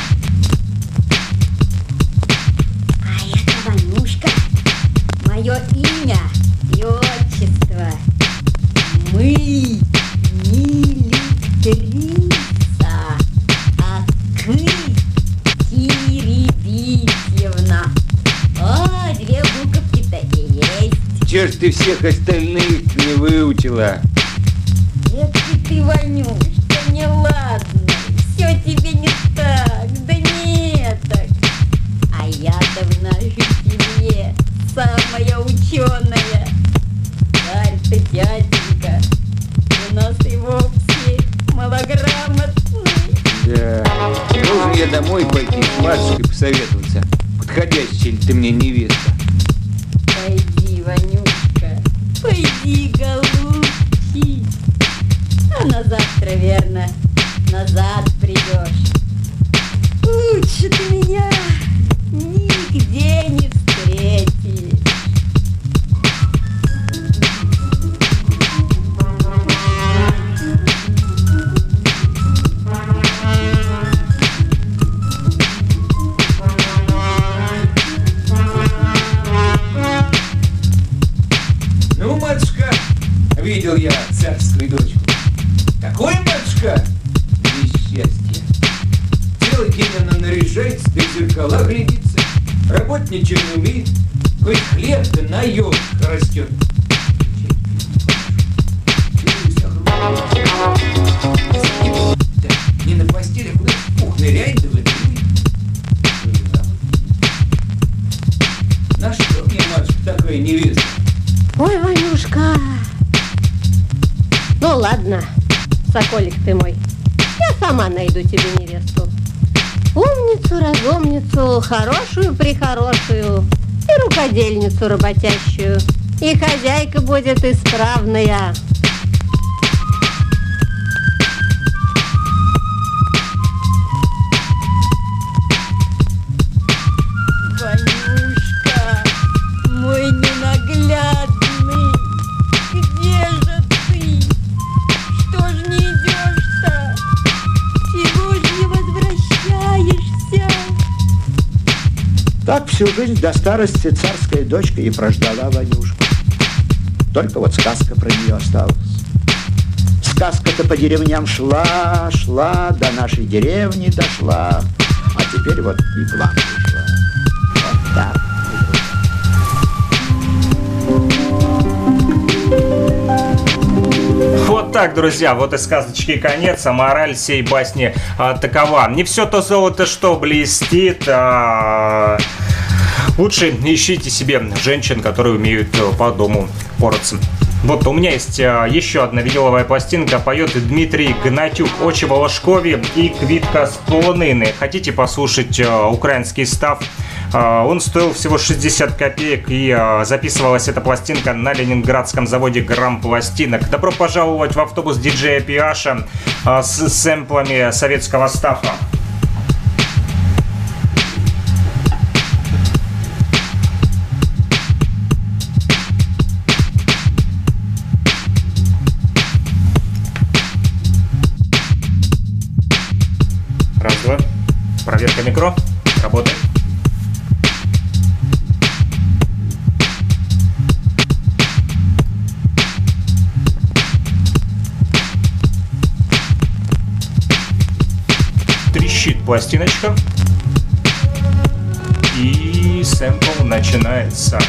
Всех остальных не выучила? В пух ныряет, да выдует. На что мне, матушка, такая невеста? Ой, Ванюшка. Ну ладно, соколик ты мой. Я сама найду тебе невесту. Умницу, разумницу, хорошую, прихорошую. И рукодельницу работящую. И хозяйка будет исправная. Всю жизнь до старости царская дочка и прождала Ванюшку. Только вот сказка про нее осталась. Сказка-то по деревням шла, шла, до нашей деревни дошла, а теперь вот и к вам пришла. Вот так. Вот так, друзья, вот и сказочки конец, а мораль всей басни а, такова. Не все то золото, что блестит, а... Лучше ищите себе женщин, которые умеют э, по дому пороться. Вот у меня есть а, еще одна виниловая пластинка. Поет Дмитрий Гнатюк, Очи Волошкові и Квитка с полонины. Хотите послушать а, украинский став? Он стоил всего 60 копеек и записывалась эта пластинка на ленинградском заводе Грамм Пластинок. Добро пожаловать в автобус диджея Пиаша с сэмплами советского стафа. Работает. Трещит пластиночка. И сэмпл начинается.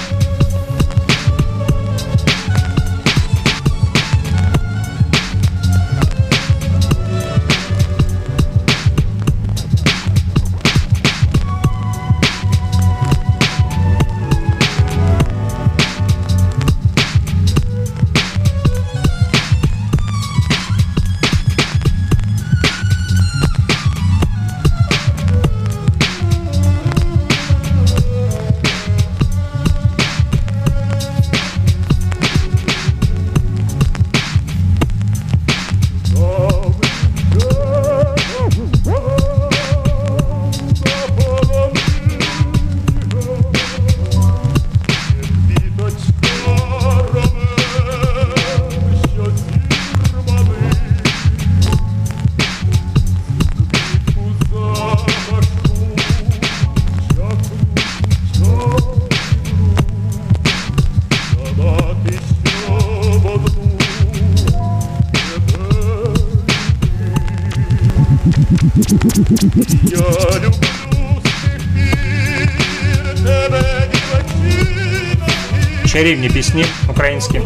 Я люблю Чарівні пісні українські.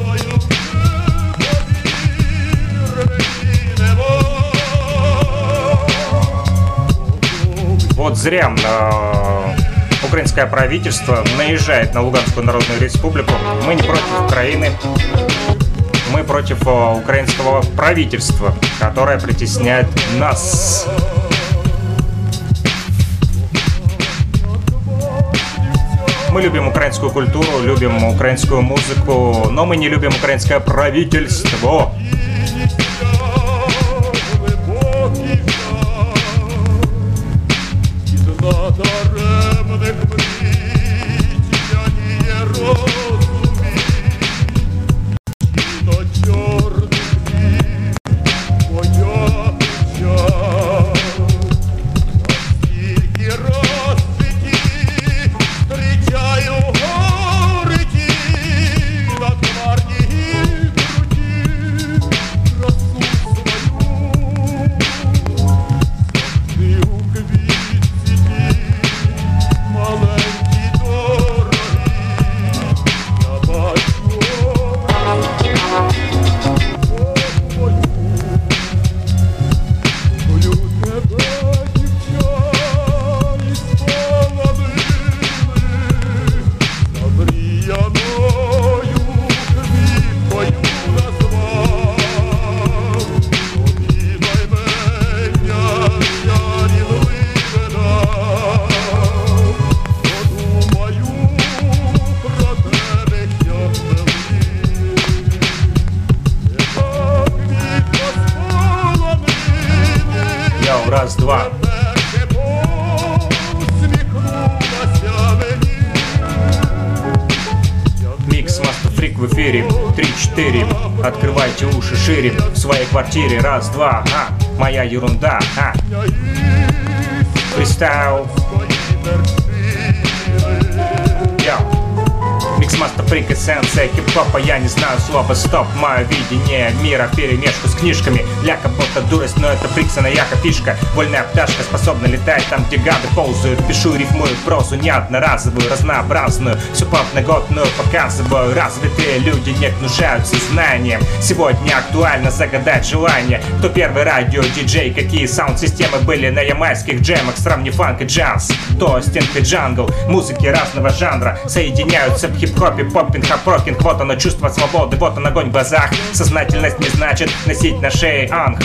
Вот зря э, украинское правительство наезжает на Луганскую Народную Республику. Мы не против Украины. Мы против э, украинского правительства, которое притесняет нас. Мы любим украинскую культуру, любим украинскую музыку, но мы не любим украинское правительство. Квартире. Раз-два а, Моя ерунда Миксмастер Фрик эссенция хип-хопа Я не знаю слова. Стоп Мое видение мира перемешку с книжками. Ляка будто дурость, но это Фриксона яка фишка. Вольная пташка способна летать там, где гады ползают. Пишу, рифмую прозу не одноразовую, разнообразную. Всю подноготную показываю. Развитые люди не гнушаются знанием? Сегодня актуально загадать желание. Кто первый радио-диджей, какие саунд-системы были на ямайских джемах? Сравни фанк и джаз, то стинг и джангл. Музыки разного жанра соединяются в хип-хопе, поппинг, хапрокинг Вот оно чувство свободы, вот он огонь в глазах. Сознательность не значит носить на шее анг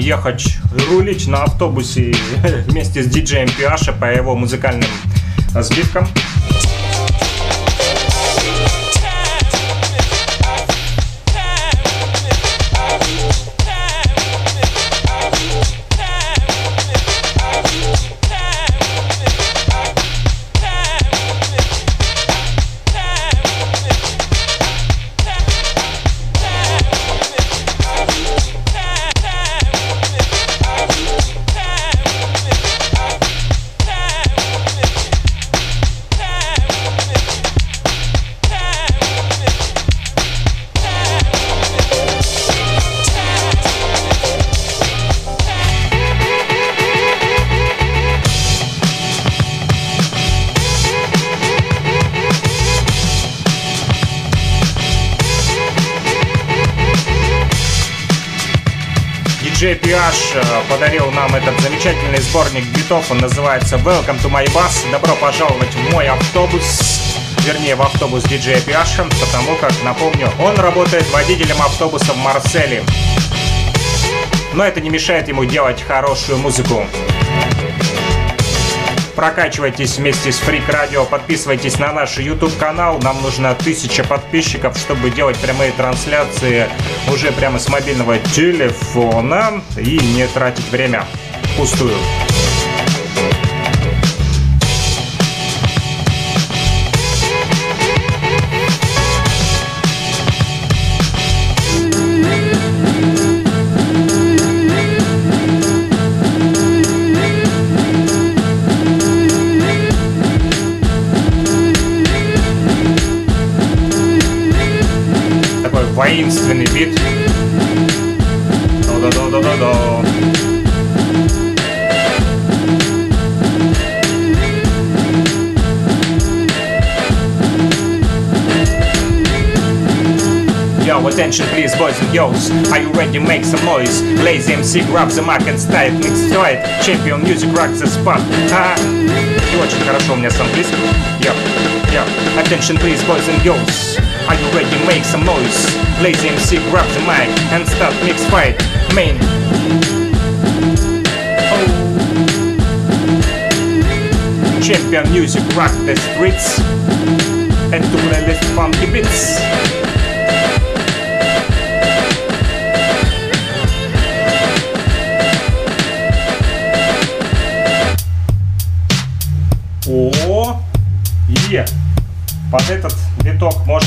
ехать, рулить на автобусе вместе с диджеем Пиаша по его музыкальным сбивкам. Замечательный сборник битов. Он называется Welcome to my bus. Добро пожаловать в мой автобус. Вернее, в автобус диджея PH, потому как, напомню, он работает водителем автобуса в Марселе. Но это не мешает ему делать хорошую музыку. Прокачивайтесь вместе с Фрик Радио, подписывайтесь на наш YouTube канал. Нам нужно тысяча подписчиков, чтобы делать прямые трансляции уже прямо с мобильного телефона и не тратить время пустую. Такой воинственный бит. attention please, boys and girls Are you ready? Make some noise Lazy MC grab the mic and start Mix right Champion music rock the spot Ха. Не очень хорошо у меня с английским Yo, yo, Attention please boys and girls Are you ready? Make some noise Lazy MC grab the mic and start mix fight Main oh. Champion music rock the streets And to playlist funky beats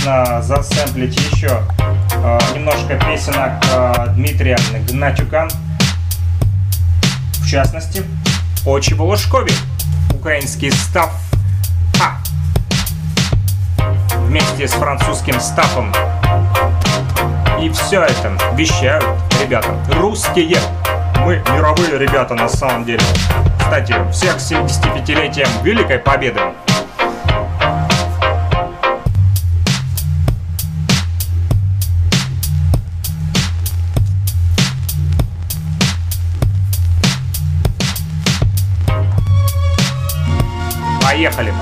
Можно засэмплить еще э, немножко песенок э, Дмитрия Гнатюка. В частности, Очі Волошкові. Украинский став А. Вместе с французским стафом. И все это вещают ребята русские. Мы мировые ребята на самом деле. Кстати, всех с 75-летием Великой Победы. Поехали!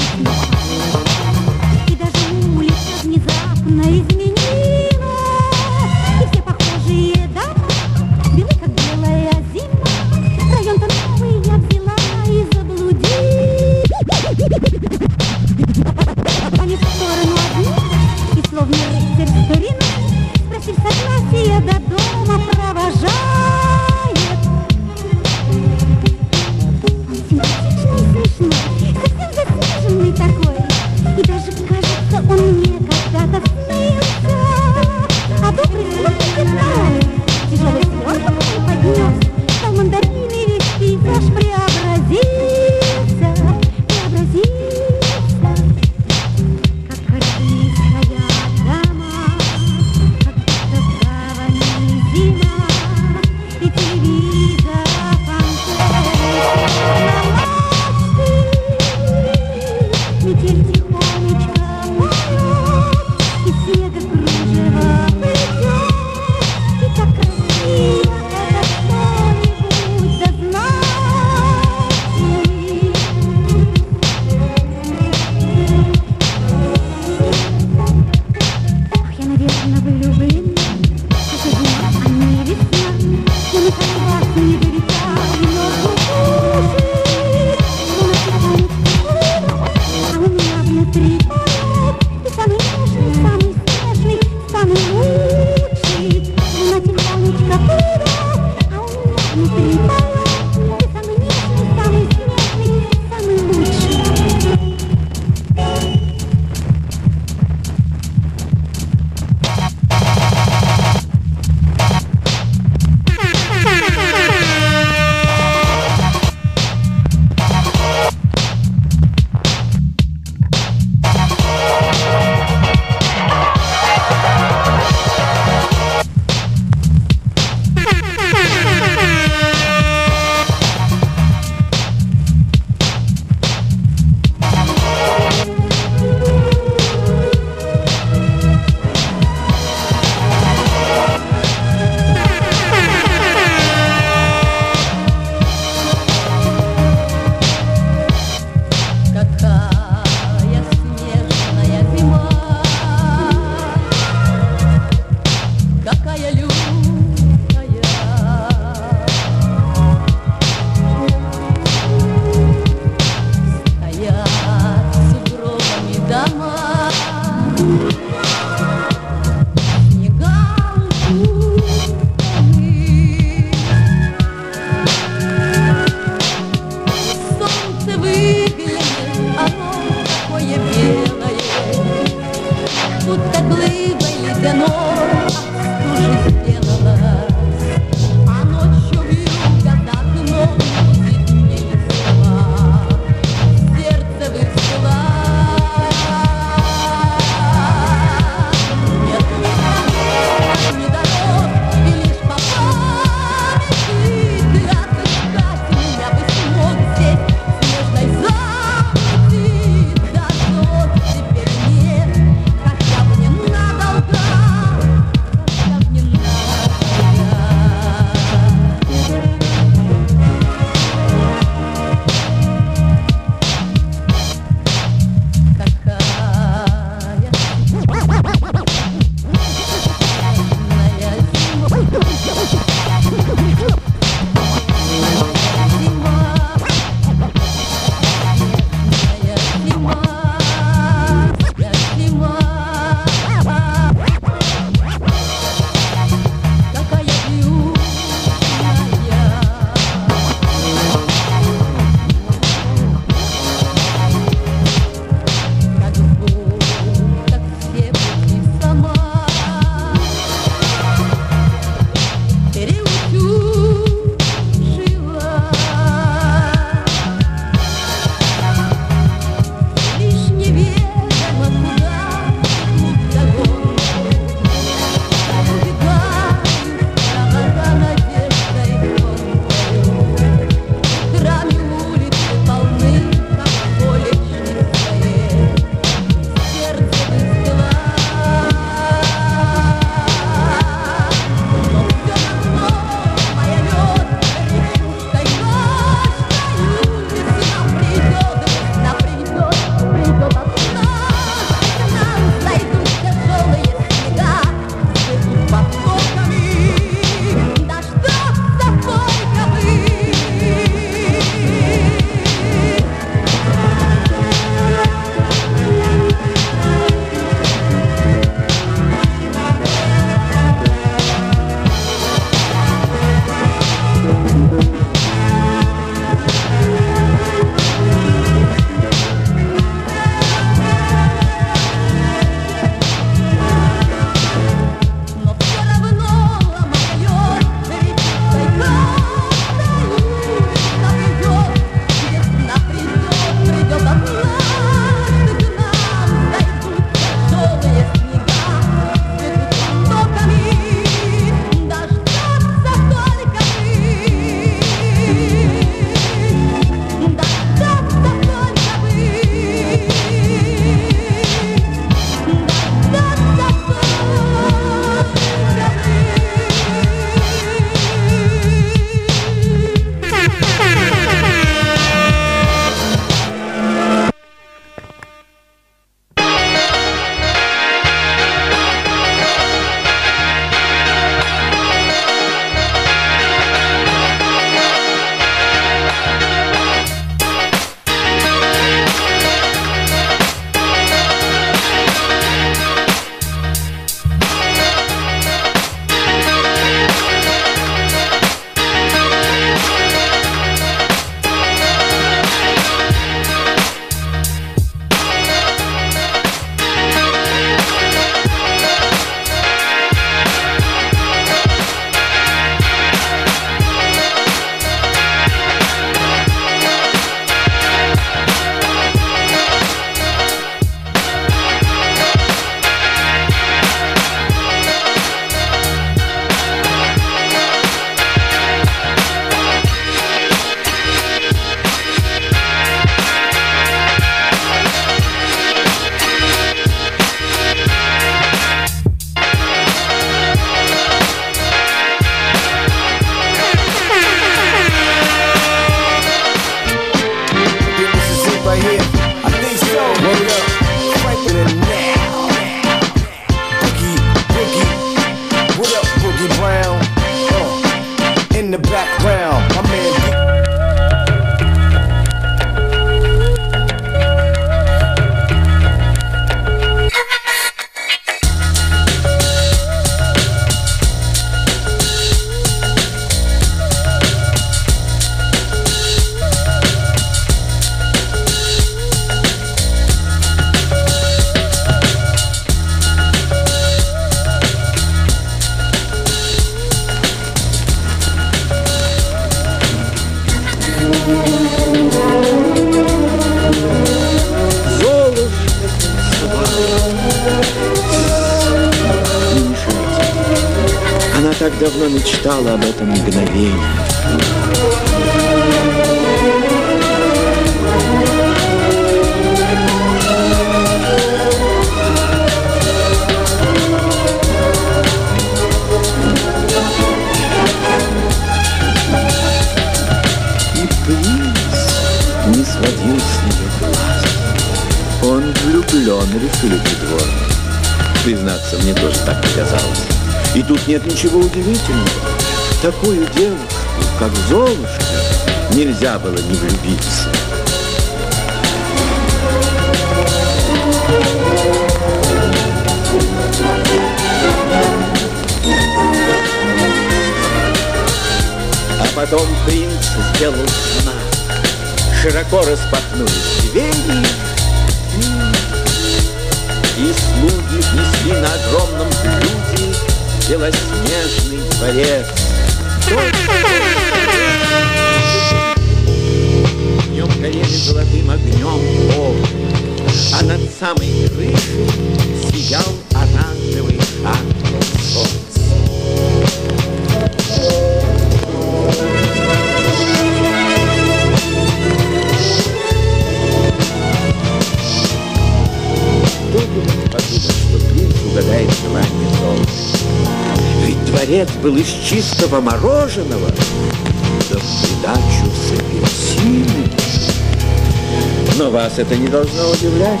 Должно удивлять.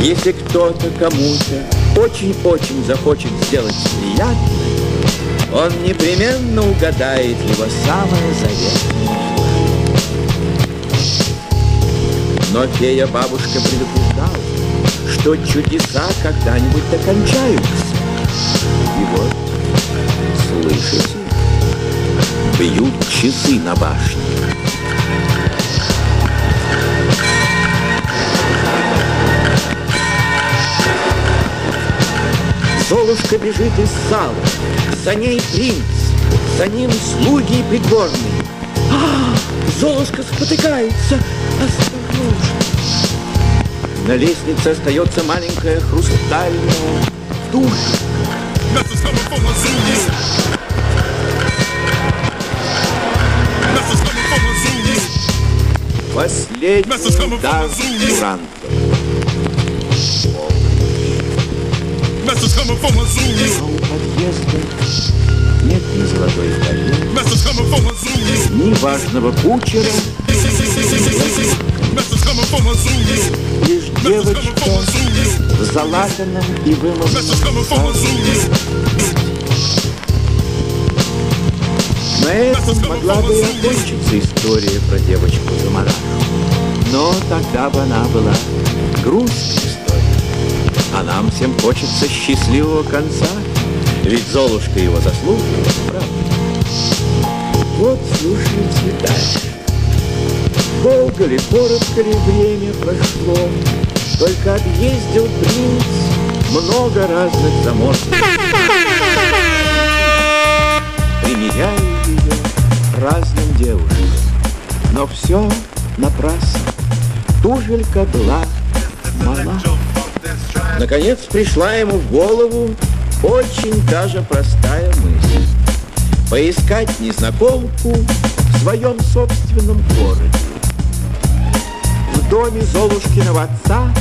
Если кто-то кому-то очень-очень захочет сделать приятное, он непременно угадает его самое заветное Но фея-бабушка предупреждала, что чудеса когда-нибудь докончаются. И вот, слышите, бьют часы на башне. Золушка бежит из зала, за ней принц, за ним слуги и придворные. А, Золушка спотыкается, осторожно. На лестнице остается маленькая хрустальная душа. Последний удар курантов. Message coming from a Zulu. Нет ни золотой Zulu. ни важного кучера, лишь девочка в залатанном и вымазанном На этом могла бы и окончиться история про девочку Замарашу. Но тогда бы она была грустной. А нам всем хочется счастливого конца. Ведь Золушка его заслуживает, правда? Вот слушайте дальше. Долго ли, коротко ли время прошло, Только объездил принц много разных заморских. Примеряю ее разным девушкам, но все напрасно. Тужелька была мала. Наконец пришла ему в голову очень даже простая мысль. Поискать незнакомку в своем собственном городе. В доме Золушкиного отца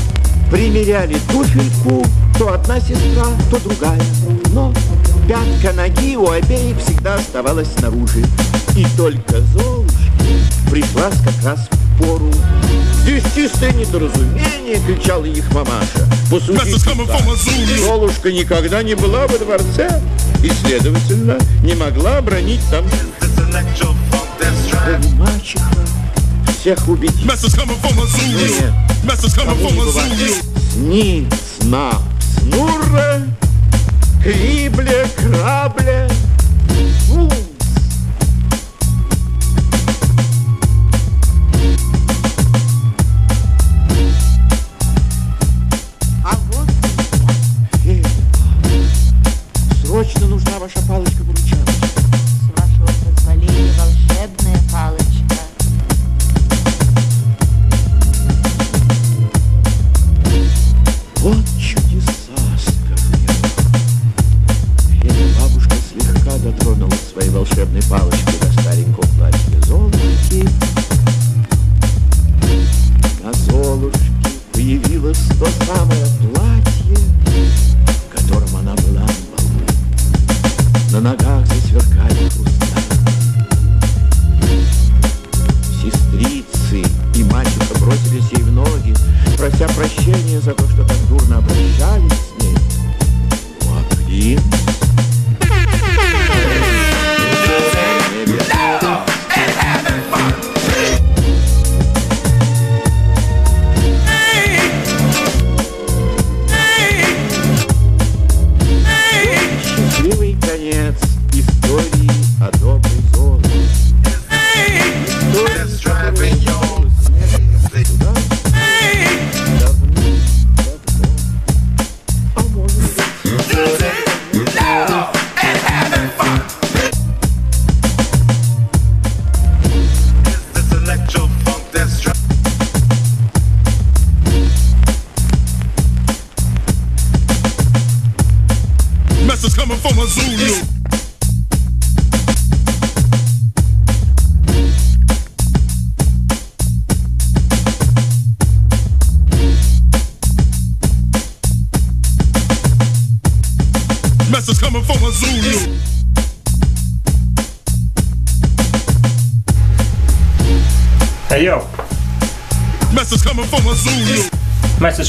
примеряли туфельку то одна сестра, то другая. Но пятка ноги у обеих всегда оставалась снаружи. И только Золушке пришлась как раз в пору. Здесь чистое недоразумение, кричала их мамаша. Посудите. Золушка никогда не была во дворце и, следовательно, не могла бронить там. Мачеха всех Zulu. Нет, Message coming тому from не a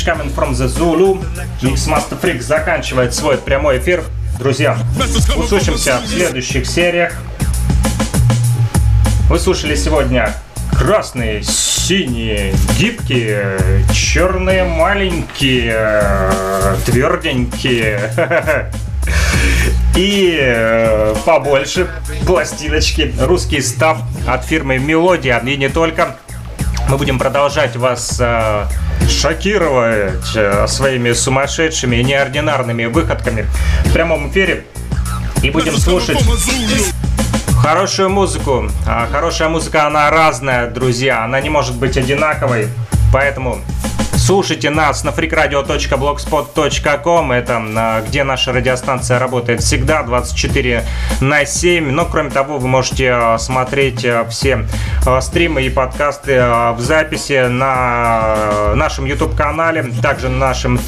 Message coming from the Zulu. Mix Master Freak заканчивает свой прямой эфир. Друзья, услышимся в следующих сериях. Вы слушали сегодня красные, синие, гибкие, черные, маленькие, тверденькие. И э, побольше пластиночки. Русский став от фирмы Мелодия. И не только. Мы будем продолжать вас э, шокировать э, своими сумасшедшими и неординарными выходками в прямом эфире. И будем слушать хорошую музыку. А хорошая музыка, она разная, друзья. Она не может быть одинаковой. Поэтому слушайте нас на freakradio.blogspot.com. Это где наша радиостанция работает всегда 24 на 7. Но кроме того, вы можете а, смотреть а, все а, стримы и подкасты в записи на нашем YouTube-канале, также на нашем.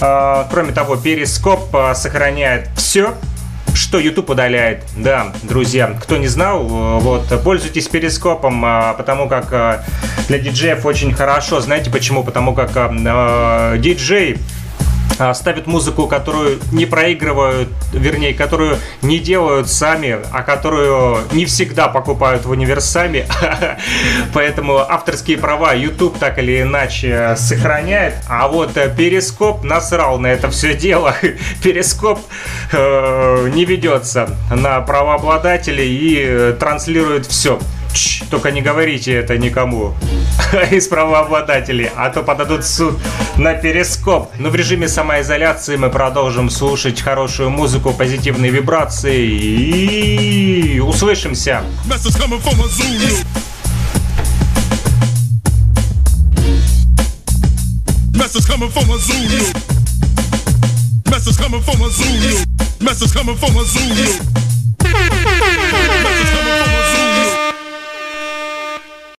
А, Кроме того, Перископ сохраняет все, что YouTube удаляет. Да, друзья, кто не знал, э, вот, пользуйтесь перископом, а, потому как а, для диджеев очень хорошо. Знаете почему? Потому как а, диджей ставят музыку, которую не проигрывают, вернее, которую не делают сами, а которую не всегда покупают в универсаме. Поэтому авторские права YouTube так или иначе сохраняет. А вот э, Перископ насрал на это все дело. Перископ э, не ведется на правообладателей и э, транслирует все. Только не говорите это никому из правообладателей, а то подадут суд на перископ. Но в режиме самоизоляции мы продолжим слушать хорошую музыку, позитивные вибрации и услышимся. Message coming from a Zulu. Message coming from a Zulu. Message coming from a Zulu.